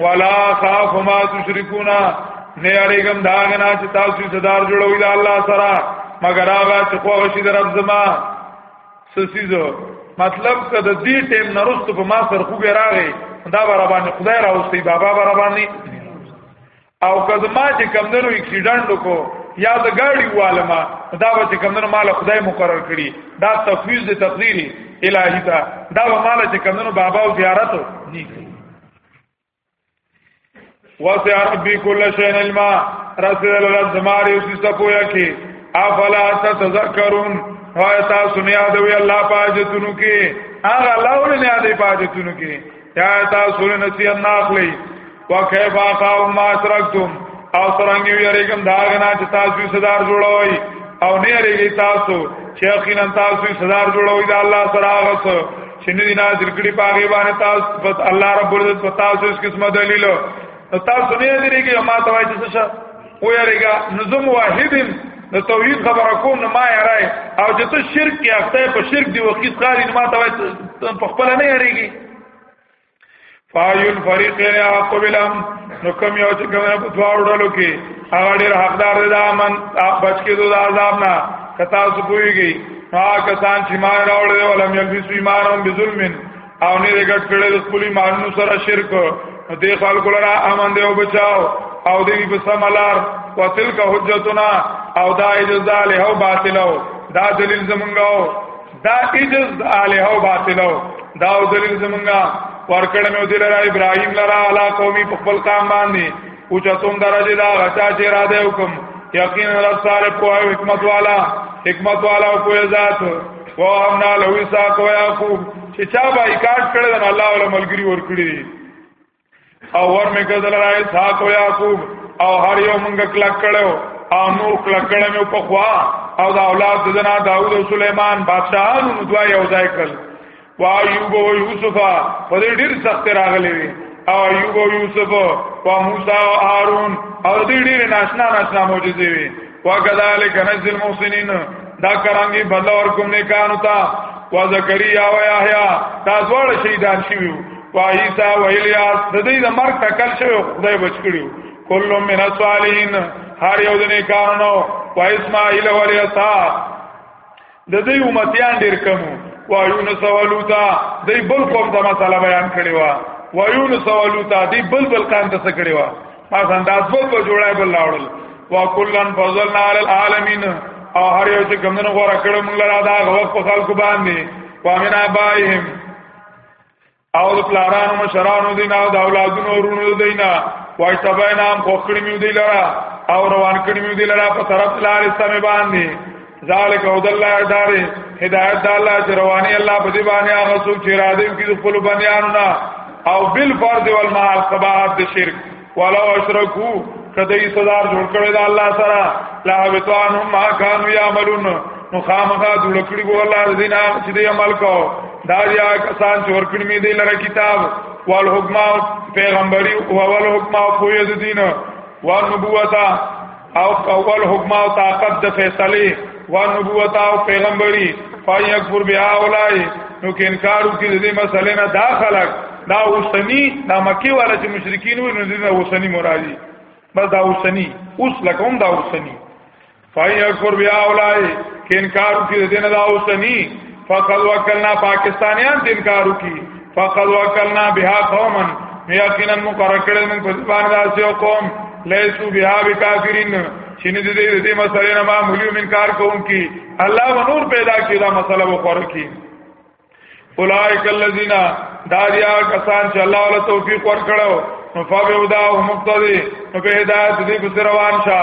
ولا خاف ما تشرکونا نه اړېګم دا غنا چې تاسو صدر جوړوي دا الله سره مگر هغه چې خو غشي در رب زما سسیزو مطلب که د دې ټیم نرست په ما سر خو به راغی دا برابر خدای راوستي بابا برابر نه او کزما چې کمندونو اکسیډنټ وکړو یا د ګاډي والما دا به چې کمندونو مال خدای مقرر کړي دا تفویض د تقدیر الهی دا دا به مال چې کمندونو بابا او زیارت نه کوي واسع ربی کل شین علما رسول الله زماری اوس تپویا کی افلا تتذکرون وای تاسو نه یادوي الله پاجتونو کې هغه لاول نه یادې پاجتونو کې یا تاسو نه نصیحت نه اخلي وکيف اخاف ما اشركتم او څنګه یو یریګم دا غنا چې تاسو صدر جوړوي او نه یریږي تاسو چې یقینا تاسو صدر جوړوي دا الله سره هغه څه چې نه دینه ذکرې پاګې باندې تاسو بس الله رب ال عزت تاسو اس قسمه دلیل نو تاسو نه یریږي ما ته وایي چې څه و یریګا نظم واحدم د توحید خبره کوم نه ما یارای او چې ته شرک کې اخته په شرک دی وقیس خاري ما ته وایي په خپل نه یریږي فایل فریقین اقبلا نو کوم یو چې کومه په دواړو ډلو کې هغه ډیر حقدار دی دا من بچ کې دوه عذاب نه کتا سو پويږي ها کسان چې ما راوړل دي ولم یلبسو ایمانهم بظلم او نه رګټ کړي د خپل ایمانونو سره شرک نو دې خلکو لرا امن دی او بچاو او دې په سملار وتلک حجتنا او دا اجزاله او باطلو دا دلیل زمونږه دا ایجز د الہ او باطلو دا او دلیل زمونږه ورکړه مې دل را ابراهیم لرا علا قومي په خپل قام باندې او چتون درجه دا غچا چې را ده حکم یقین رب ساره کوه حکمت والا حکمت والا او کوه ذات و امنا لوی سا کوه یعقوب چې چا بایکاټ کړل نو الله ولا ملګری ور کړی او ور مې کدل را اسحاق او یعقوب او هر یو مونږ کلا کړو او نو کلا کړو په خوا او دا اولاد دنا داوود او سليمان بادشاہانو نو دوه یو ځای کړ او ایوب او یوسف په دې ډیر سخت راغلي وي او ایوب او یوسف او موسی او هارون او دې ډیر ناشنا ناشنا معجزې وي وکذالک نجز المحسنین دا کرانګي بدل اور کوم نه کانو تا و زکریا و یحیا دا ډول شهیدان شوی و عیسی و الیاس د دې د مرګ تکل شوی خدای بچ کړیو کل من الصالحین هر یو د نیکانو و اسماعیل و الیسا د دې امتیان ډیر کم وا یونس ولوتا دې بل قوم ته مسله بیان کړي وا وا یونس ولوتا دې بل بل قوم ته څه کړي وا ما انداز په په جوړای بل لاړل وا کلن فضلنا علی العالمین او هر یو چې کمنو غوړه کړم لرا دا غوښ په خلکو باندې وامنا بایهم او د پلارانو مشرانو دینا او د اولادونو ورونو دینا وای سباینام خوکړی میو دی لرا او روان کړی میو دی لرا په طرف لارې سمې باندې ذالک او د الله ادارې هدایت د الله چې رواني الله په دې باندې هغه څوک چې را دې کې خپل بنیانو نه او بل فرض والمال قباحت شرک والا اشرکو کدی صدار جوړ کړی دا الله سره لا بتوان ما كانوا يعملون نو خامخا جوړ کړی ګو الله دین هغه چې دی عمل کو دا یا کسان چې ورکړی می دی لره کتاب وال حکم پیغمبري او وال حکم او فویز دین او نبوتا او اول حکم او طاقت د فیصله و نبوت او پیغمبري فیکفر بها اولای نو کې انکار وکړي د دې مسلې نه دا خلق دا اوسنی دا مکی والا چې مشرکین وي نو دې دا اوسنی مرادي بس دا اوسنی اوس لکه هم دا اوسنی فیکفر بها اولای کې انکار وکړي د دې نه دا اوسنی فقد وکلنا پاکستانیان دې انکار وکړي فقد وکلنا بها قوما یقینا مقرر کړل موږ په ځبان داسې او قوم لیسو بها بکافرین چې نه دې دې مسلې نه ما مليو من کار کوم کی الله و نور پیدا کړي دا مسله وخور کی اولائک الذین داریا کسان چې الله ولا توفیق ورکړو نو فبه ودا او مقتدی نو په هدایت دې ګذروان شه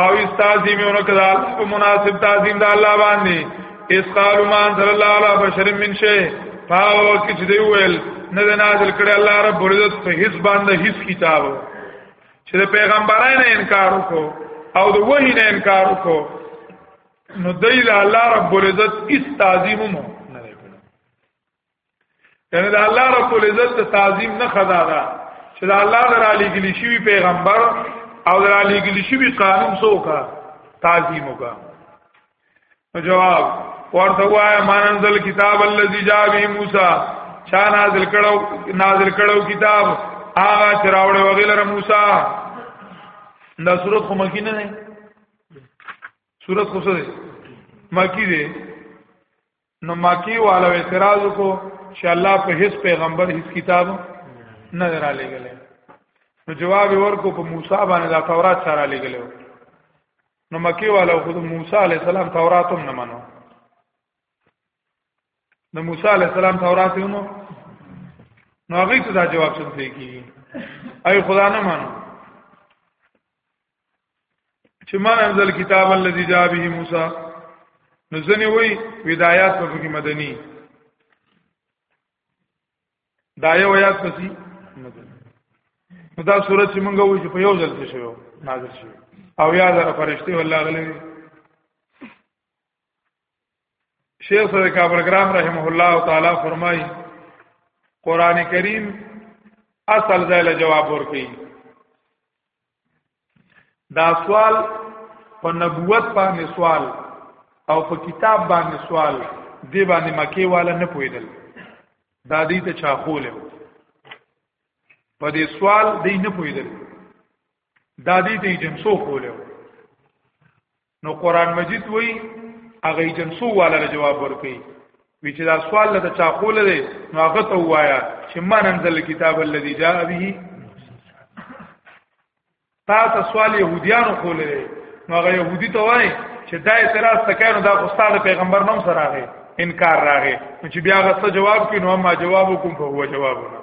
او استاذیم یو نکړه الله په مناسب تعظیم د الله باندې اس قالو ما انزل الله علی بشر من شی پاو کې چې دی ویل نه د نازل کړي الله رب العزت په هیڅ باندې هیڅ کتاب چې د پیغمبرانو انکار وکړو او د وحی نه انکار وکړو نو دی له الله رب العزت هیڅ تعظیم مو یعنی دا الله رب العزت ته تعظیم نه خدا دا چې دا الله درا لګلی شوی پیغمبر او درا لګلی شوی قانون سوکا تعظیم وکا جواب ورته وایا مان انزل کتاب الذی جاء به موسی چا نازل کړو نازل کړو کتاب هغه چراوړ وغیلره موسی دا صورت خو مکی نه نه صورت خو څه مکی دی نو ماکی والو اعتراض کو چې الله په هیڅ پیغمبر هیڅ کتاب نه درا لګل نو جواب ورکو په موسی باندې دا تورات سره لګل نو مکی والو خود موسی علی السلام تورات هم نه منو نو موسی علی السلام تورات هم نو هغه ته دا جواب څنګه کیږي ای خدا نه منو چې ما انزل کتاب الذي جاء به موسی نو ځنې وای ودایات په کې مدني دایې ویات پسې مدني نو دا صورت چې مونږ وایو چې په یو ځل کې شوی نازل شوی او یا زره فرشتي والله غلې شیخ صدیق ابرګرام رحمه الله تعالی فرمایي قران کریم اصل ځای له جواب ورکړي دا سوال په نبوت باندې سوال او په کتاب باندې سوال دی باندې مکی والا نه پویدل دا دې ته چا خوله په دې سوال دې نه پویدل دا دې ته جنسو خوله نو قران مجید وای هغه جنسو والا جواب ورکړي وی چې دا سوال له چا قول دی نو هغه ته وایا چې من انزل کتاب الذي جاء به تاسو سوال يهوديانو قول دی نو هغه يهودي ته وای چې دا اعتراض تکانو دا استاد پیغمبر نوم سره راغی انکار راغی نو چې بیا هغه څه جواب کینو ما جواب کوم په هو جوابونه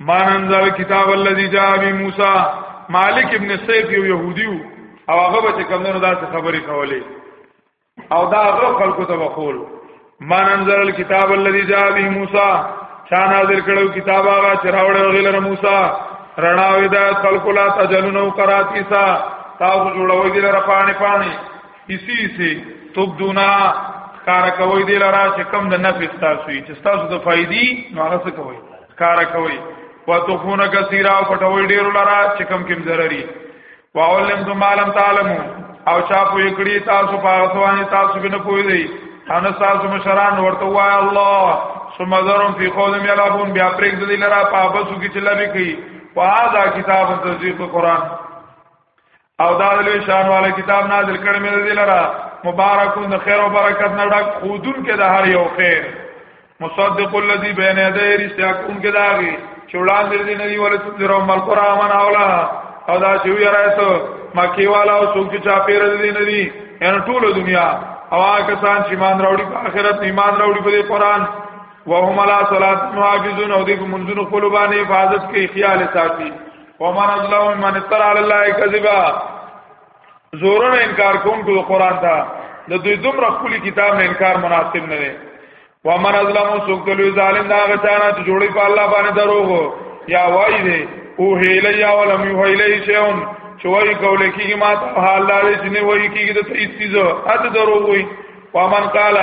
ما ننزل کتاب الذي جاء به موسی مالک ابن سیف یو يهودیو او هغه به کمنو داسې خبرې کولې او دا هغه خلکو ته وقول ما ننزل الكتاب الذي جاء به موسی چا نازل کړو کتاب هغه چې راوړل غیلر موسی رڼا ودا خلق لا تجلنو قراتیسا تاسو جوړوي دلته پانی پانی اسی اسی تبدونا کار کوي دی لرا چې کم د نفع تاسو چې تاسو د فائدې نو هغه څه کوي کار کوي وتخون کثیرا پټوي ډیر لرا چې کم کم ضرري واولم ثم علم تعلمو او چا پوي کړی تاسو په اسوانه تاسو بنه پوي دی ان تاسو مشران ورته وای الله ثم ذرهم في قولهم يلعبون بیا پرېګ د دې لرا په ابسو کې چلا به کوي وهذا کتاب تصدیق قرآن او دا د لوی شان والا کتاب نازل کړی مې دی لره مبارکون د خیر او برکت نه ډک خودون کې د هر یو خیر مصدق الذي بين يديه رشتیا کوم کې داغي چولان دې دې نه دی ولې څه درو مل قرآن اولا او دا چې وی راځو مکی والا او څوک چې چا پیر دې نه دی ان ټول دنیا او هغه سان چې مان راوړي په آخرت ایمان راوړي په قرآن وهم لا صلات محافظون او دې منځونو خپل باندې حفاظت کوي خیال ساتي ومن الله من افترى على الله كذبا زورن انکار کوم کو قران دا د دوی دومره خولي کتاب نه انکار مناسب نه دی ومن ازلمو سوک دلو ظالم دا غچانا چې جوړي په الله باندې دروغ یا وای دی او هیلی یا ولم یو هیلی شیون چې وای کولې کیږي ما ته حال لري چې نه وای کیږي د تیسیزو اته دروغ وي ومن قال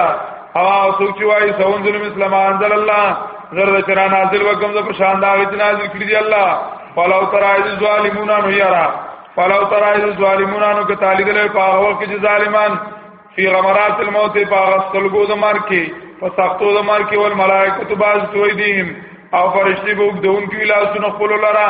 او سوچ وای سون ظلم اسلام انزل الله زرد چرا نازل وکم ز پرشان دا غت نازل کړی دی الله فلو ترای ظالمون نو یرا فلو ترای ظالمون نو که تعالی دل په هغه کې چې ظالمان فی غمرات الموت په هغه سلګو د مر کې په سختو د مر کې ول ملائکه باز تویدیم او فرشتي به وګدون کې لاسونه خپل لرا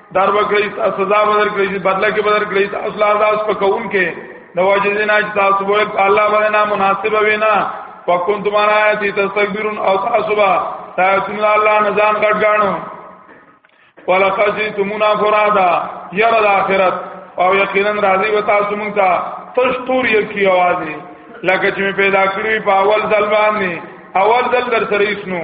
دار وکړی سزا بدر کړی چې بدله کې بدر کړی تاسو لا داس پکون کې نو واجبنا چې تاسو وې الله باندې نه مناسب وینا فكون تمہارا ایتی تستكبرون او تاسو با تاسو الله نه ځان غټ غاڼو ولقد جئتمونا فرادا ير الاخرت او یقینا راضی و تاسو مونږ ته تشتور یکی आवाज لکه چې پیدا کړی په اول ځل باندې اول ځل در سره اسنو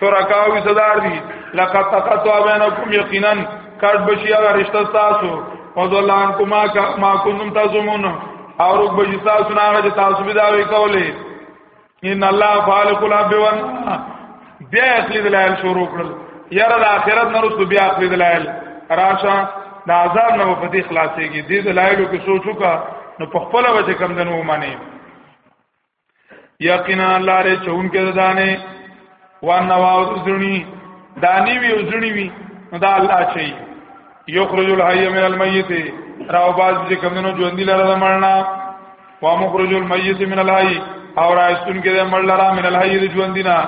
شرکاوی صدار دی لقد تقطع بینکم یقینا کټ بشی هغه رشتہ تاسو وزلان کما ما کنتم تاسمون او رک بشی تاسو نه هغه تاسو به دا وی کولې ان الله خالق الاب ون بیا اصلي دلایل شروع کړل یاره د اخرت نه رسو بیا اصلي دلایل راشه د عذاب نه په دې خلاصيږي دې دلایلو کې سوچو کا نو په خپل وجه کم دنو معنی یقینا الله ری چون کې دانه وان نواو زړی دانی وی زړی وی نو دا الله چي یخرج الحی من المیت راو باز چې کمنو ژوند لره د مرنا وا مخرج المیت من الحی او راستون کې د مړ لره من الحی د ژوند نه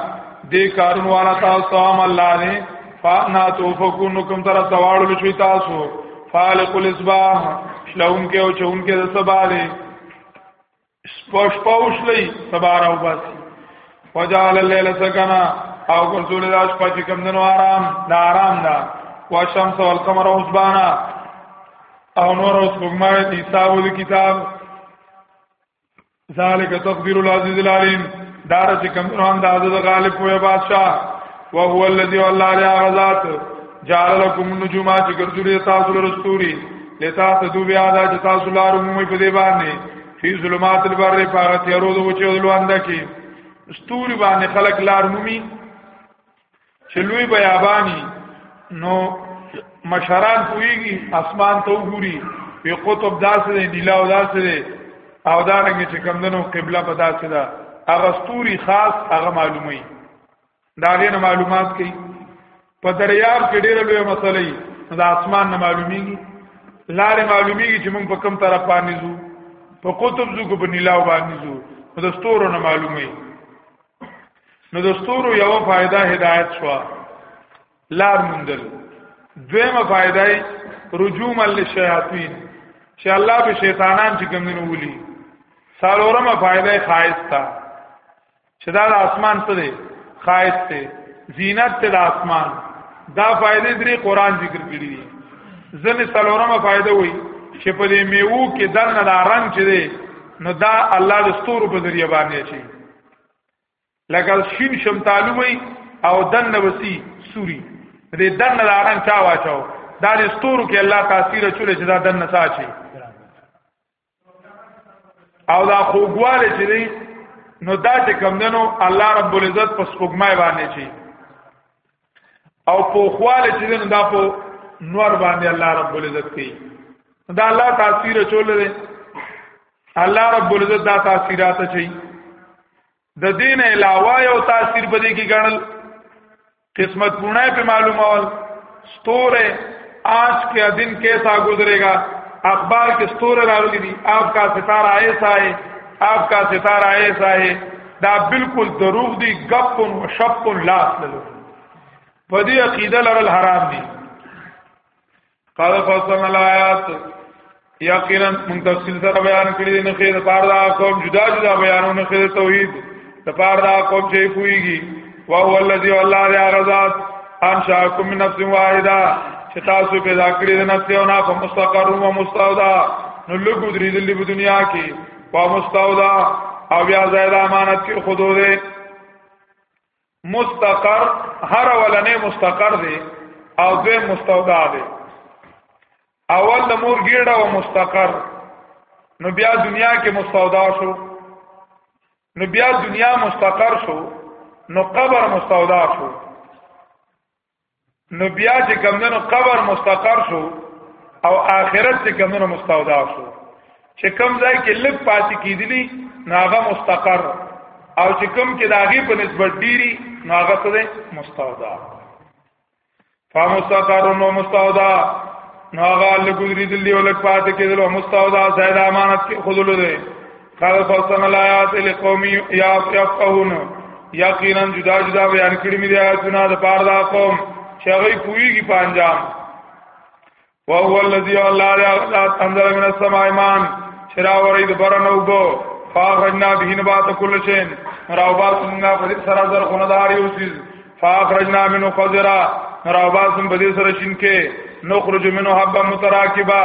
دې کارون والا تاسو هم الله نه فانا توفقون کوم تر تواړل شي تاسو فالق الاسباح شلون کې او چون کې د سباله سپوش پوش لئی سبا راو باسی وجعل الليل سکنا او ګرځول د شپه چې کم دنو آرام دا آرام دا والشمس والقمر حسبانا او نور اوس بګمای د حساب د کتاب ذالک تقدیر العزیز العلیم دار چې کم دنو انداز د غالب وې بادشاہ وهو الذی والله علی غزات جعل لكم النجوم چې ګرځولې تاسو له رستوري لتا تدو بیا دا چې تاسو لارو موږ په دې باندې فی ظلمات البر فارت یرو د وچو دلوند کې ستوري باندې خلق لار مومي چې لوی بیابانی نو مشران پویږي اسمان ته وګوري یو قطب داسې دی نیلا او داسې دی او دا رنګ چې کمندنو قبله په داسې ده هغه ستوري خاص هغه معلومي دا غي نه معلومات کوي په دریاب کې ډېر لوی مسلې دا اسمان نه معلومیږي لارې معلومیږي چې موږ په کوم طرف باندې ځو په قطب ځو په نیلاو باندې ځو نو د ستورو نه معلومي نو د ستورو یو فائدہ هدایت شو لار مندل دویمه فائدہ رجوع مل شیاطین چې الله به شیطانان چې کوم نه ولي سالورمه فائدہ خایستا چې دا د اسمان څه دی خایس دی زینت ته د اسمان دا فائدې درې قران ذکر کړی دي ځنې څلورمه فائدہ وایي چې په دې میوو کې دنه دا رنگ چې دی نو دا الله د ستورو په ذریعہ باندې شي لکه شین شم تعلومي او دنه وسی سوري دې دنه دا رنگ چا واچاو دا د ستورو کې الله تاثیر چولې چې دا دنه ساچي او دا خوګواله چې دی نو دا چې کم دنو الله رب العزت په سپوږمۍ باندې چی او په خواله چې دنو دا په نور باندې الله رب العزت کوي دا الله تاثیر چول دی الله رب العزت دا تاثیرات چي د دین علاوه یو تاثیر بده کې ګڼل قسمت پونه په معلومول ستوره آج کې دن کیسا گزرےګا اخبار کې ستوره راغلي دي آپ کا ستاره ایسا ہے آپ کا ستاره ایسا ہے دا بالکل دروغ دي غپ او شپ لاس لرو په دې عقیده لرل حرام دي قال فصلنا الآيات یقینا من تفصیل سره بیان کړی نه خیر پار دا قوم جدا جدا بیانونه خیر توحید د پار دا قوم چې کویږي او هو الذی والله یا غزاد انشاکم من نفس واحده چې تاسو پیدا کړی د نفس او نه په مستقر او مستودع نو لګو درې دلی په دنیا کې په مستودع او بیا زائد امانت کې خودو دې مستقر هر اولنې مستقر دی او دوی مستودع دی اول د مور ګیړه او مستقر نو بیا دنیا کې مستودع شو نو بیا دنیا مستقر شو نو قبر مستودع شو نو بیا چې کمندونو قبر مستقر شو او آخرت چې کمندونو مستودع شو چې کم ځای کې لږ پاتې کیدلی ناغه مستقر او چې کم کې داغي په نسبت ډیری ناغه څه مستودع فمستقر نو مستودع ناغه لګوری دلی او لږ پاتې کیدلو مستودع زائد امانت کې خذلو ده قال فصل الایات لقوم یفقهون یقینا جدا جدا بیان کړی مې دی آیاتونه د پاره دا قوم چې هغه پویږي په انجام وهو الذی الله لا انزل من السماء ایمان چرا ورې د بره نو بو فاخرجنا به نبات کل شین راوباس موږ په دې سره زر خونه دار یو چیز فاخرجنا منه خضرا راوباس په دې سره شین کې نخرج منه حبا متراکبا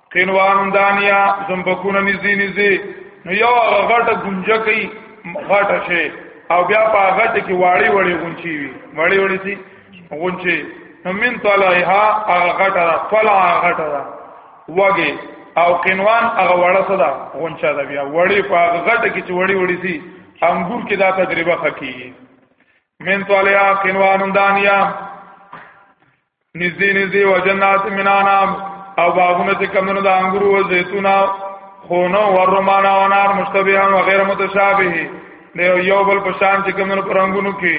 قنوان دانیا زمبکونه نزی نزی نو یو هغه غټه ګنجه کوي غټه شي او بیا په هغه کې واړی وړی غونچی وي وړی وړی سي غونچی نو من طلعها هغه غټه ده طلع غټه ده وګي او قنوان هغه وړه صدا غونچا ده بیا وړی په هغه غټه کې چې وړی وړی سي انګور کې دا تجربه خکېږي من طلعها قنوان دانیا نزدې نزدې وجنات منانا او باغونه چې کمونو د انګورو او زیتونو خونو ورمانه او نار مشتبهان و غیر متشابه نه یو بل په شان چې کمونو پر رنگونو کې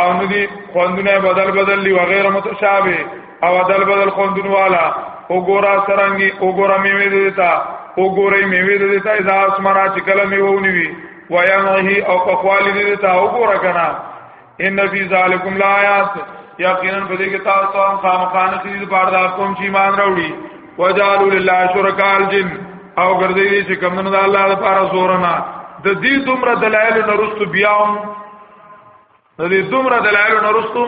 او ندي خوندونه بدل بدل لی و غیر متشابه او بدل بدل خوندونه والا وګورا سرنګي وګورا میوه دیتا وګورې میوه دیتا اذا اسمرا چې کله میوه ونی وی ویانه او په خوالی دیتا وګورا کنه ان فی ذالکم لایات یقینا په دې کې تاسو هم خامخانه دې بار دا کوم چې ایمان راوړي وجالو لله شرکاء الجن او ګرځي دې چې کوم نه الله لپاره زورنا د دې دومره دلایل نرستو بیاوم د دې دومره دلایل نرستو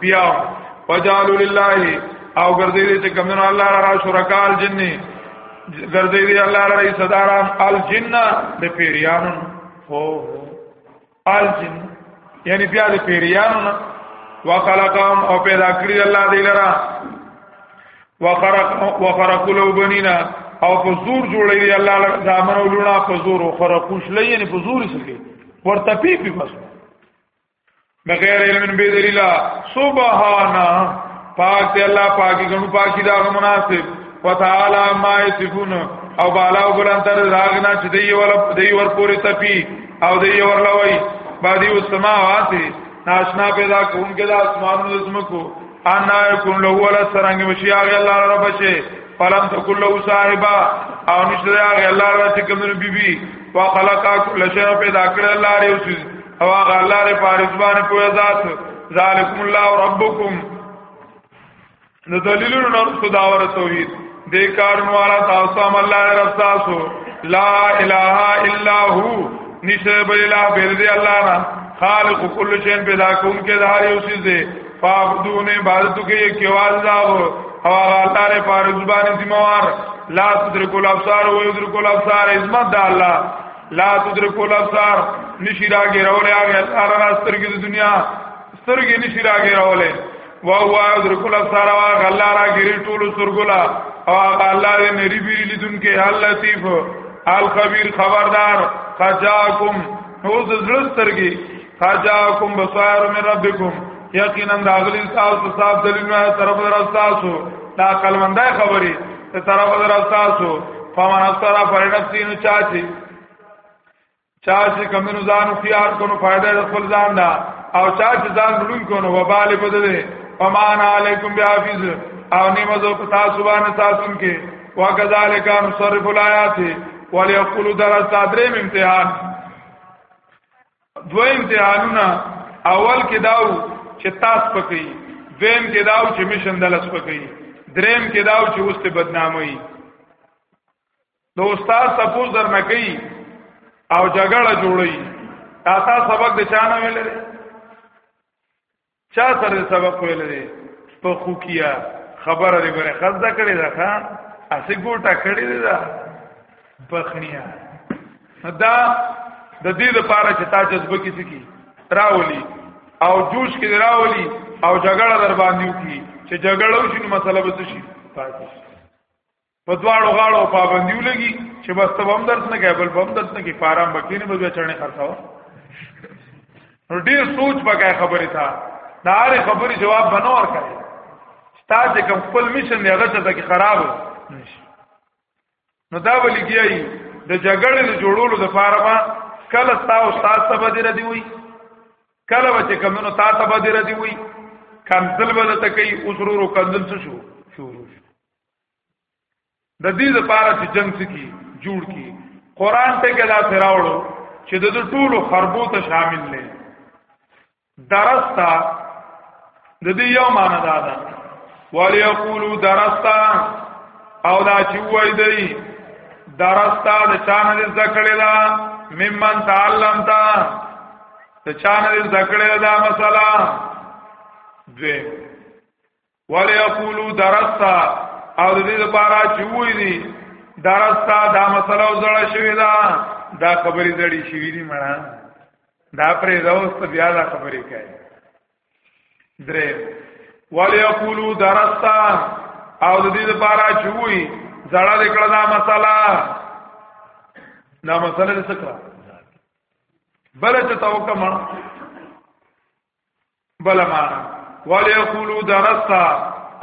بیاوم وجالو لله او ګرځي دې چې کوم نه الله را شرکاء الجن ګرځي دې الله را صداران الجن د پیریانو هو الجن یعنی بیا د پیریانو نه وخلقهم او پیدا کړی الله دی لرا وخرق وخرق لو بنینا او په زور جوړی دی الله لرا ځامن ولونا په زور او خرقوش لې یعنی په زور سکی ورته پی پی بس بغیر علم به دلیلا سبحانا پاک دی الله پاکی غنو پاکی دا مناسب وتعالى ما يصفون او بالا او بلان تر راغنا چې دی ور پوری تپی او دی ورلوي بادي او سماوات ناشنا پیدا کوم کې د اسمانونو زمکو ان يكون له ولا سرنګ مشي هغه الله رب شي فلم تكن له صاحبہ او نشته هغه الله رب چې کوم بي بي وخلق كل شيء پیدا کړ الله ری اوس او هغه الله ری پارځبان په ذات ذالکم الله ربکم نو دلیلونو نه رسو دا ور توحید دې کارونو والا تاسو هم الله رب تاسو لا اله الا هو نشه بل اله بل دې الله نه خالق کل شی پیدا کوم کې دا یو څه دې فعبدون عبادت کې یو کېوال دا او هغه الله لري فارغ زبان ذمہوار لا تدرک الابصار و یدرک الابصار عظمت دا الله لا تدرک الابصار نشی راګه راولې هغه الله راستر کې د دنیا سترګې نشي راګرولې او هو یدرک الابصار او غلا راګری ټول سترګلا او الله دې نری بیری لیدونکې لطیف الخبیر خبردار خجاکم نو د زړه سترګې خجاکم بصائر من ربکم یقینا د اغلی تاسو صاحب دلیل نه طرف در تاسو دا کلمندای خبرې ته طرف در تاسو فمن استرا فرنفسینو چاچی چا چې کمنو ځانو خيار کونو فائدہ د خپل ځان دا او چا چې ځان لون کونو وبال بده دي فمان علیکم بیافیز او نیمه زو پتا سبحان تاسو کې وکذالک نصرف الایات وليقول درس دریم امتحان دو امتحانونه اول کې داو چې تاسو پکې دویم کې داو چې مشن دلس پکې دریم کې داو چې اوسته بدنامي نو استاد تپوس درنه کوي او جګړه جوړي تاسو سبق د چانه ویل دي چا سره سبق ویل دي په خو کیا خبره لري بره خزدا کړی دا ښا اسی ګوټه کړی دا بخنیا دا د دې لپاره چې تا جذبه کې سکی راولي او جوش کې راولي او جګړه در باندې وکي چې جګړه وشي نو مسله به شي پاتې شي په دواړو غاړو پابندي ولګي چې بس ته هم درس نه کوي بل هم درس نه کوي فارم بکې نه بیا چړنې خرڅاو نو ډیر سوچ بګای خبره تا دا هر خبره جواب بنور کوي ستاسو چې کوم خپل میشن دی هغه ته کې خراب نشي نو دا ولي کیږي د جګړې د جوړولو د پاره ما کله تاسو تاسو ته بدره دی وي کله به چې کمونو تاسو ته بدره دی وي کنزل بدته کوي اوسرورو کنزل څه شو د دې لپاره چې جنگ سکی جوړ کی قران ته کې لا سراوړو چې د ټولو خربو ته شامل نه درستا د دې یو معنی دا ده ولی یقولو درستا او دا چې وای دی درستا د چانه ذکرې دا ممن تعلم تا د چانه ذکرې دا مسله دوی ولی یقولو درستا او د دې لپاره چې وې دي درستا دا مسله وزړه شوې ده دا خبرې زړې شوې دي مړه دا پرې زوست بیا دا خبرې کوي درې ولی یقولو درستا او د دې لپاره چې وې زړه دې کړه دا مسله دا مسله دې څه کړه بل چې توکه مړه بل معنا ولی یقولو درستا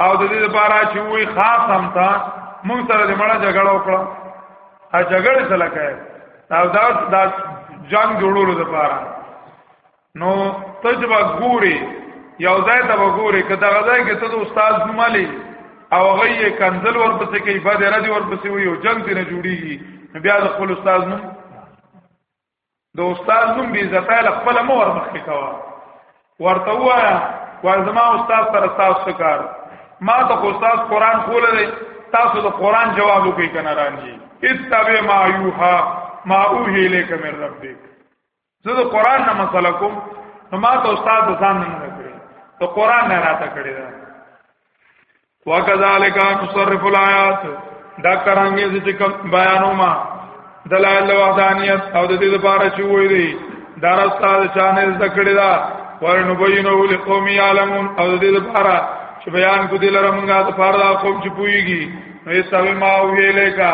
او د دې لپاره چې وای خاص هم تا موږ سره د مړه جګړه وکړه ا جګړه سره کوي او دا دا جنگ جوړولو لپاره نو تجربه ګوري یو ځای ته وګوري کدا غځای کې ته د استاد نومالي او غي کنزل ورپسې کوي بده ردی ورپسې وي او جنگ دې نه جوړيږي بیا د خپل استاد نوم د استاد نوم بي عزت له خپل مو ورمخې کوا ورته وایا ورزما استاد سره تاسو کار ما ته خو استاد قران خول دی تاسو د قران جواب وکي کنه رانجي اتبع ما یوها ما اوه الیک من ربک زه د قران نه مسله کوم نو ما ته استاد ځان نه کړی ته قران نه راته کړی دا وکذالک نصرف الایات دا کرانګه چې کوم بیانو ما دلائل وحدانیت او د دې لپاره چې وې دي دا راستاد چانه ذکرې دا ورنو بینو لقوم یعلمون او د دې لپاره چې بیان کو دې لره مونږه د پاره دا قوم چې پويږي نو یې سوي ما وې لکه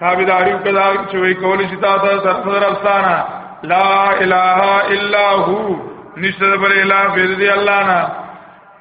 تابعداري کدا چې وې کولې چې تاسو سرفدر افسانه لا اله الا هو نشته بل اله بيد الله نه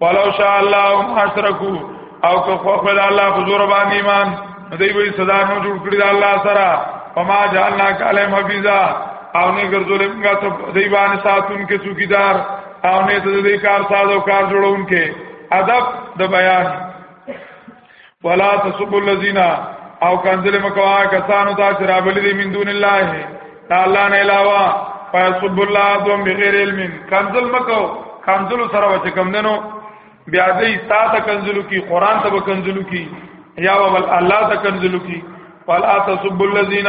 ولو شاء الله ما اشركوا او که خو خپل الله په زور باندې ایمان دوی به صدا نو جوړ کړی د الله سره فما جعلنا کاله حفیظا او نه ګرځولې موږ ته دوی باندې ساتون کې څوکیدار او نه ته دوی کار ساز او کار جوړون کې ادب د بیان ولا تسبوا الذين او کنزل مکوا کسانو ته چې رابلې دي من دون الله تعالی نه علاوه فسب الله دوم بغیر علم کنزل مکو کنزل سره وچ کم دنو بیا دې تا ته کنزلو کی قران ته کنزلو کی یا ول الله ته کنزلو کی ولا تسب الذين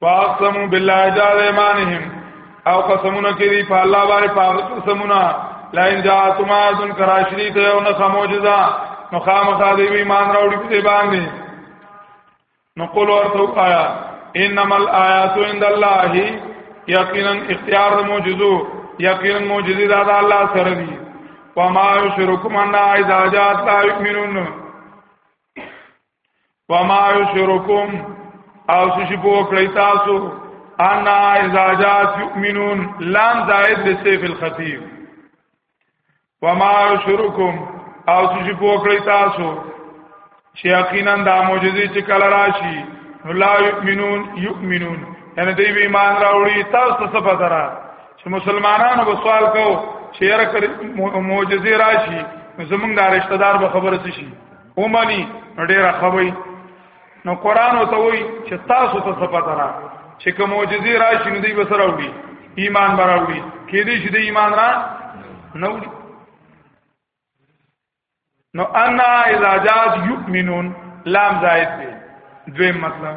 فاقسموا بالله جعل ایمانهم او قسمونه کوي په الله باندې پاک قسمونه لا ان جاءتم اذن کراشری ته او نه معجزه نو خامخا دی ایمان راوړي په باندې نو قول ورته آیا انما الایات عند الله یقینا اختیار د معجزو یقینا معجزې د الله سره دي وما یشرکم ان اذا جاءت لا یؤمنون وما یشرکم او سشی پو کړی تاسو ان اذا جاءت یؤمنون لام زائد لسیف الخطیب وما یشرکم او سشی پو کړی تاسو چې یقینا دا معجزې چې کله راشي لا یؤمنون یؤمنون یعنی دوی به ایمان راوړي تاسو څه پته را چې مسلمانانو به سوال کو چې یره معجزې راشي زمونږ د رشتہ دار به خبره شي اومني ډیره خوي نو قران او ته وي چې تاسو ته څه پته را چې کوم معجزې راشي نو دوی به سره وړي ایمان به راوړي کې دې چې د ایمان را نه وړي نو ان اذا جاءت يؤمنون لام زائد دی دویم مطلب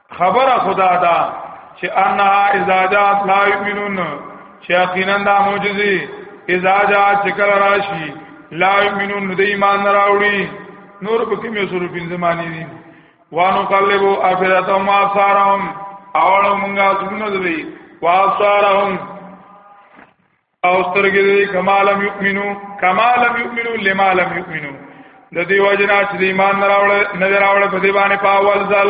خبره خدا دا چې انها اذا جاءت لا يؤمنون چې یقینا دا معجزه اذا جاءت چې کله راشي لا يؤمنون د ایمان نه راوړي نور په کې مې سره پنځه معنی دي وانو قلبو افراتهم واسارهم اولو مونږه زونه دوی واسارهم او سترګې دې کمالم یؤمنو کمالم یؤمنو لمالم یؤمنو د دې وجنا چې ایمان نه راوړل نه راوړل په دې باندې په اول ځل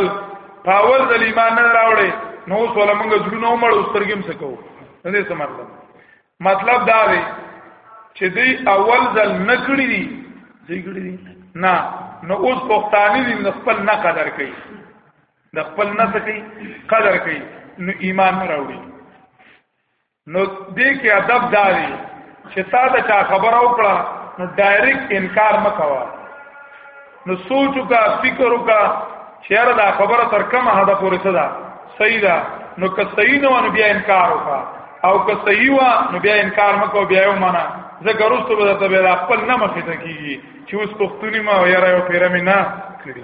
په اول ځل ایمان نه راوړل نو سوال موږ ځلونو مړ سترګې هم سکو نه څه مطلب مطلب دا دی چې دې اول ځل نکړی دي ذکر دي نه نو اوس پښتانه دې نه خپل نه قدر کوي د خپل نه کوي قدر کوي نو ایمان نه راوړي نو دې کې ادب داري چې تا د چا خبره وکړه نو ډایرکټ انکار مکوا نو سوچ وکا فکر وکا چیرې دا خبره تر کومه حد پورې صدا صحیح ده نو که صحیح نه ونه بیا انکار وکا او که صحیح وا نو بیا انکار مکو بیا یو معنا زګه روستو به ته به خپل نه مخې ته کیږي چې اوس پښتوني ما یاره یو پیرمه نه کړی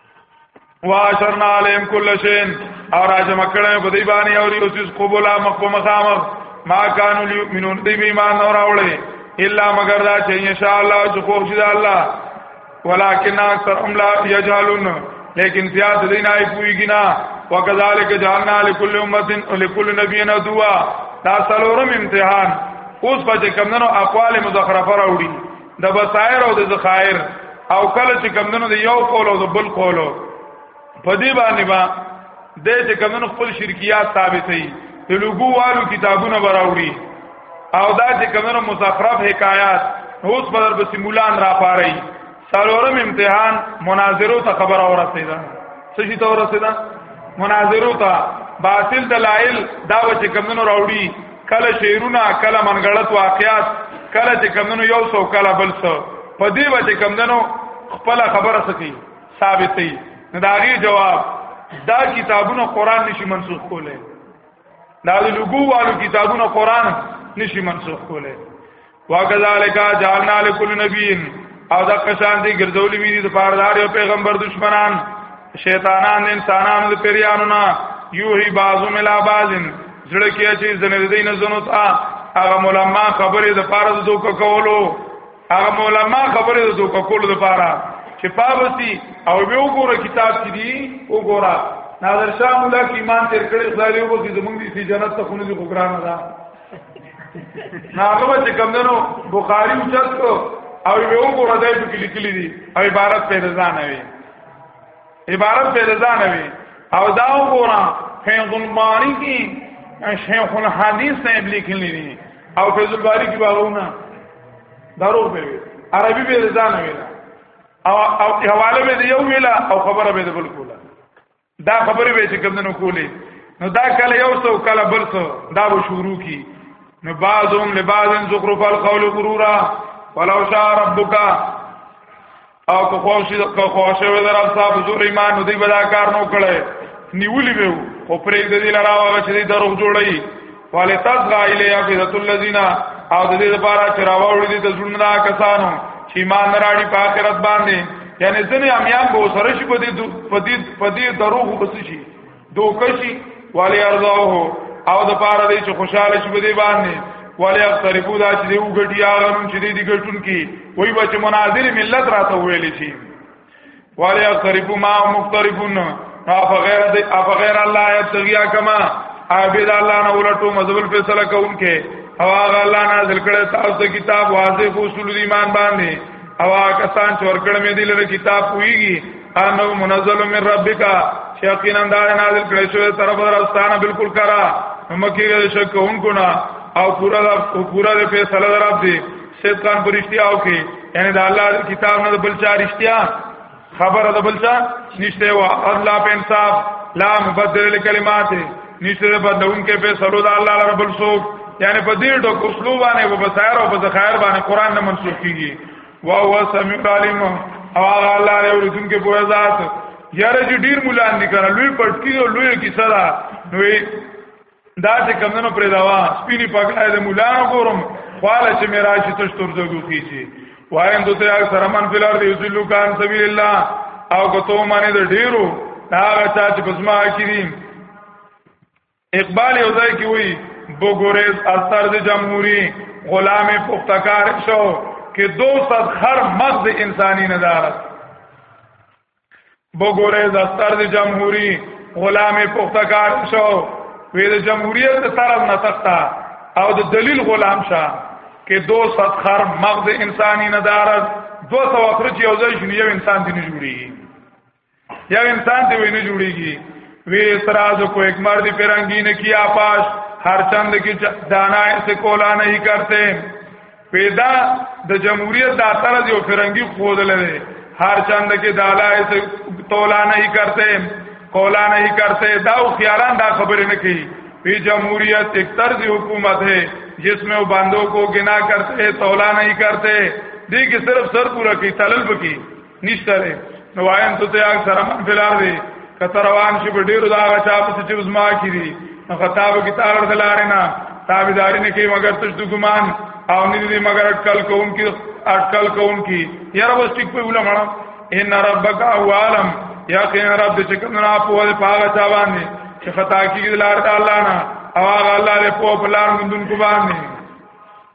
واشرنا علیم کل شین او راجم کړه په دی باندې او یو چیز قبولا مخ په مخامخ ما کانوا یؤمنون دی به ایمان نه راوړي الا مگر دا چې ان شاء الله چې خو شي الله ولکن اکثر هم لا یجهلون لیکن زیاد دین آئی پوئی گنا وکذالک جعلنا لكل امه لكل نبي ندوا دا سلورم امتحان اوس په کمنو اقوال مزخرفه راوړي د بصائر او د ذخائر او کله چې کمندونو د یو قول او د بل قول په دې باندې با د چې کمندونو خپل شرکیات ثابتې د لوګو والو کتابونه براوړي او دا چې کمندونو مزخرف حکایات اوس په در بس مولان را پاري سالورم امتحان مناظرو ته خبر اور رسیدا څه شي ته اور رسیدا مناظرو ته باطل دلائل دا چې کمندونو راوړي کله شعرونه کله منګړت واقعات کله چې کمندونو یو څو کله بل څو په دې وجه کمندونو خپل خبره سکی ثابتې نه داغي جواب دا کتابونه قران نشي منسوخ کوله دا د لګو والو کتابونه قران نشي منسوخ کوله وکذالک جعلنا لكل نبی او دا قشان دی ګرځولې مې دي د پاردار او پیغمبر دشمنان شیطانان انسانانو د پیرانو نه یوهی بعضو ملا بعضن زړه کې چې زنه دې نه زنو تا هغه مولما خبره د پاره د دوک کولو هغه مولما خبره د دوک کولو د پاره چې پابسي او به وګوره کتاب چې دی وګوره نادر شاه مولا کې ایمان تیر کړی خدای یو به زمونږ دي جنت ته خونې دي ګرانه ده ناغه چې کمندنو بخاری اوچت کو او به هم کو راځي په کلی کلی دي او عبارت په رضا نه وي عبارت په رضا نه وي او دا وګورا فیض الباری کی شیخ الحدیث نه لیکلی دي او فیض الباری کی باغونه دروغ به وي عربي به رضا نه وي او او حواله به یو ویلا او خبره به بل کوله دا خبرې به چې کمنو کولې نو دا کله یو څو کله بل څو دا به شروع کی نو بعضهم لبعضن زخرف القول غرورا ولو شاء ربک او کو خوشی کو خوشی ولر صاحب زور ایمان نو دی بلا کار نو کړي نیولې وو خو پرې دې لراوه چې دروغ جوړي ولتصغى اليه افئده الذين او د دې لپاره چې راوړي دي د زړونو کسانو چې ایمان راړي په آخرت باندې یعنی ځنې امیان به سره شي په دې په دې په دې دروغ بس شي دوکشي والی ارزاوه او د پاره دې چې خوشاله شي په دې باندې والی اقتربو دا چې دې وګټي هغه چې دې دې ګټون کی وای بچ مناظر ملت راته ویل شي ولی اقترفو ما مقترفون اف غیر دی اف غیر الله یتغیا کما عابد الله نه ولټو مذبل فیصله کوونکې او هغه الله نازل کړي تاسو ته کتاب واضح اصول دی ایمان باندې او کسان چې ورکړ مې دي لره کتاب کویږي انو منزل من ربک یقینا دا نازل کړي شوی طرف درستانه بالکل کرا مکیږي شک کوونکو نه او پورا پورا فیصله دراب دي صدقان پر اشتیاو کې یعنی دا الله کتاب نه بل چا رښتیا خبره د بل چا نشته وا الله په انصاف لا مبدل لکلمات نشته بدلون کې په سلو د الله رب السوق یعنی په دې ټکو اسلوب باندې په بصائر او په ذخائر باندې قران نه منسوخ کیږي وا هو سميع عليم او هغه الله له ورتون کې په ذات یاره چې ډیر مولان دي کړه لوی پټکی او لوی کیسه ده نو دا چې کمنو پر داوا سپینی پګړای د مولا ګورم خواله چې میرا چې تش تر زګو کیږي وایم دوی ته اکثر من فلار دی یذلو کان سبیل الله او کوته معنی د ډیرو دا چا چې پسما کړی اقبال یو ځای کې وی بوګوریز اثر د جمهوریت غلام پختکار شو کې 200 خر مغز انساني ندارت بګوره دفتر د جمهوریت غلام پخته کار شو وی د جمهوریت د طرف نه تختا او د دلیل غلام شه کې دو ست خر مغز انساني ندارت دو سو اخرج یو ځای شنی یو انسان دی نه جوړیږي یو انسان دی نه جوړیږي وی اعتراض کو ایک مرد پیرنگی نے کیا پاش ہر چند کی دانا ایسے کولا نہیں کرتے پیدا د جمهوریت دا طرز یو فرنګي خود لري هر چند کې دالای ته تولا نه کرتے کولا نه کرتے دا او خیالان دا خبره نه کوي په جمهوریت ایک طرز حکومت ہے جس میں وہ باندوں کو گنا کرتے تولا نہیں کرتے دیکھ صرف سر پورا کی تلل کی نشته دی نو وایم ته ته اکثر من فلار دی کته روان شي په ډیرو دا چا په چې زما کی دی نو خطاب کی تار دلارې نه تابعداري نه کوي مگر تش د ګمان او نه دي مگر اٹکل کوم کی اٹکل کوم کی یاره بس ټیک په ولا مړه ان ربک او عالم یقین رب دې کوم نه په وله پاغه چا باندې چې خطا کیږي لار د الله نه او هغه الله له په پلان مندون کو باندې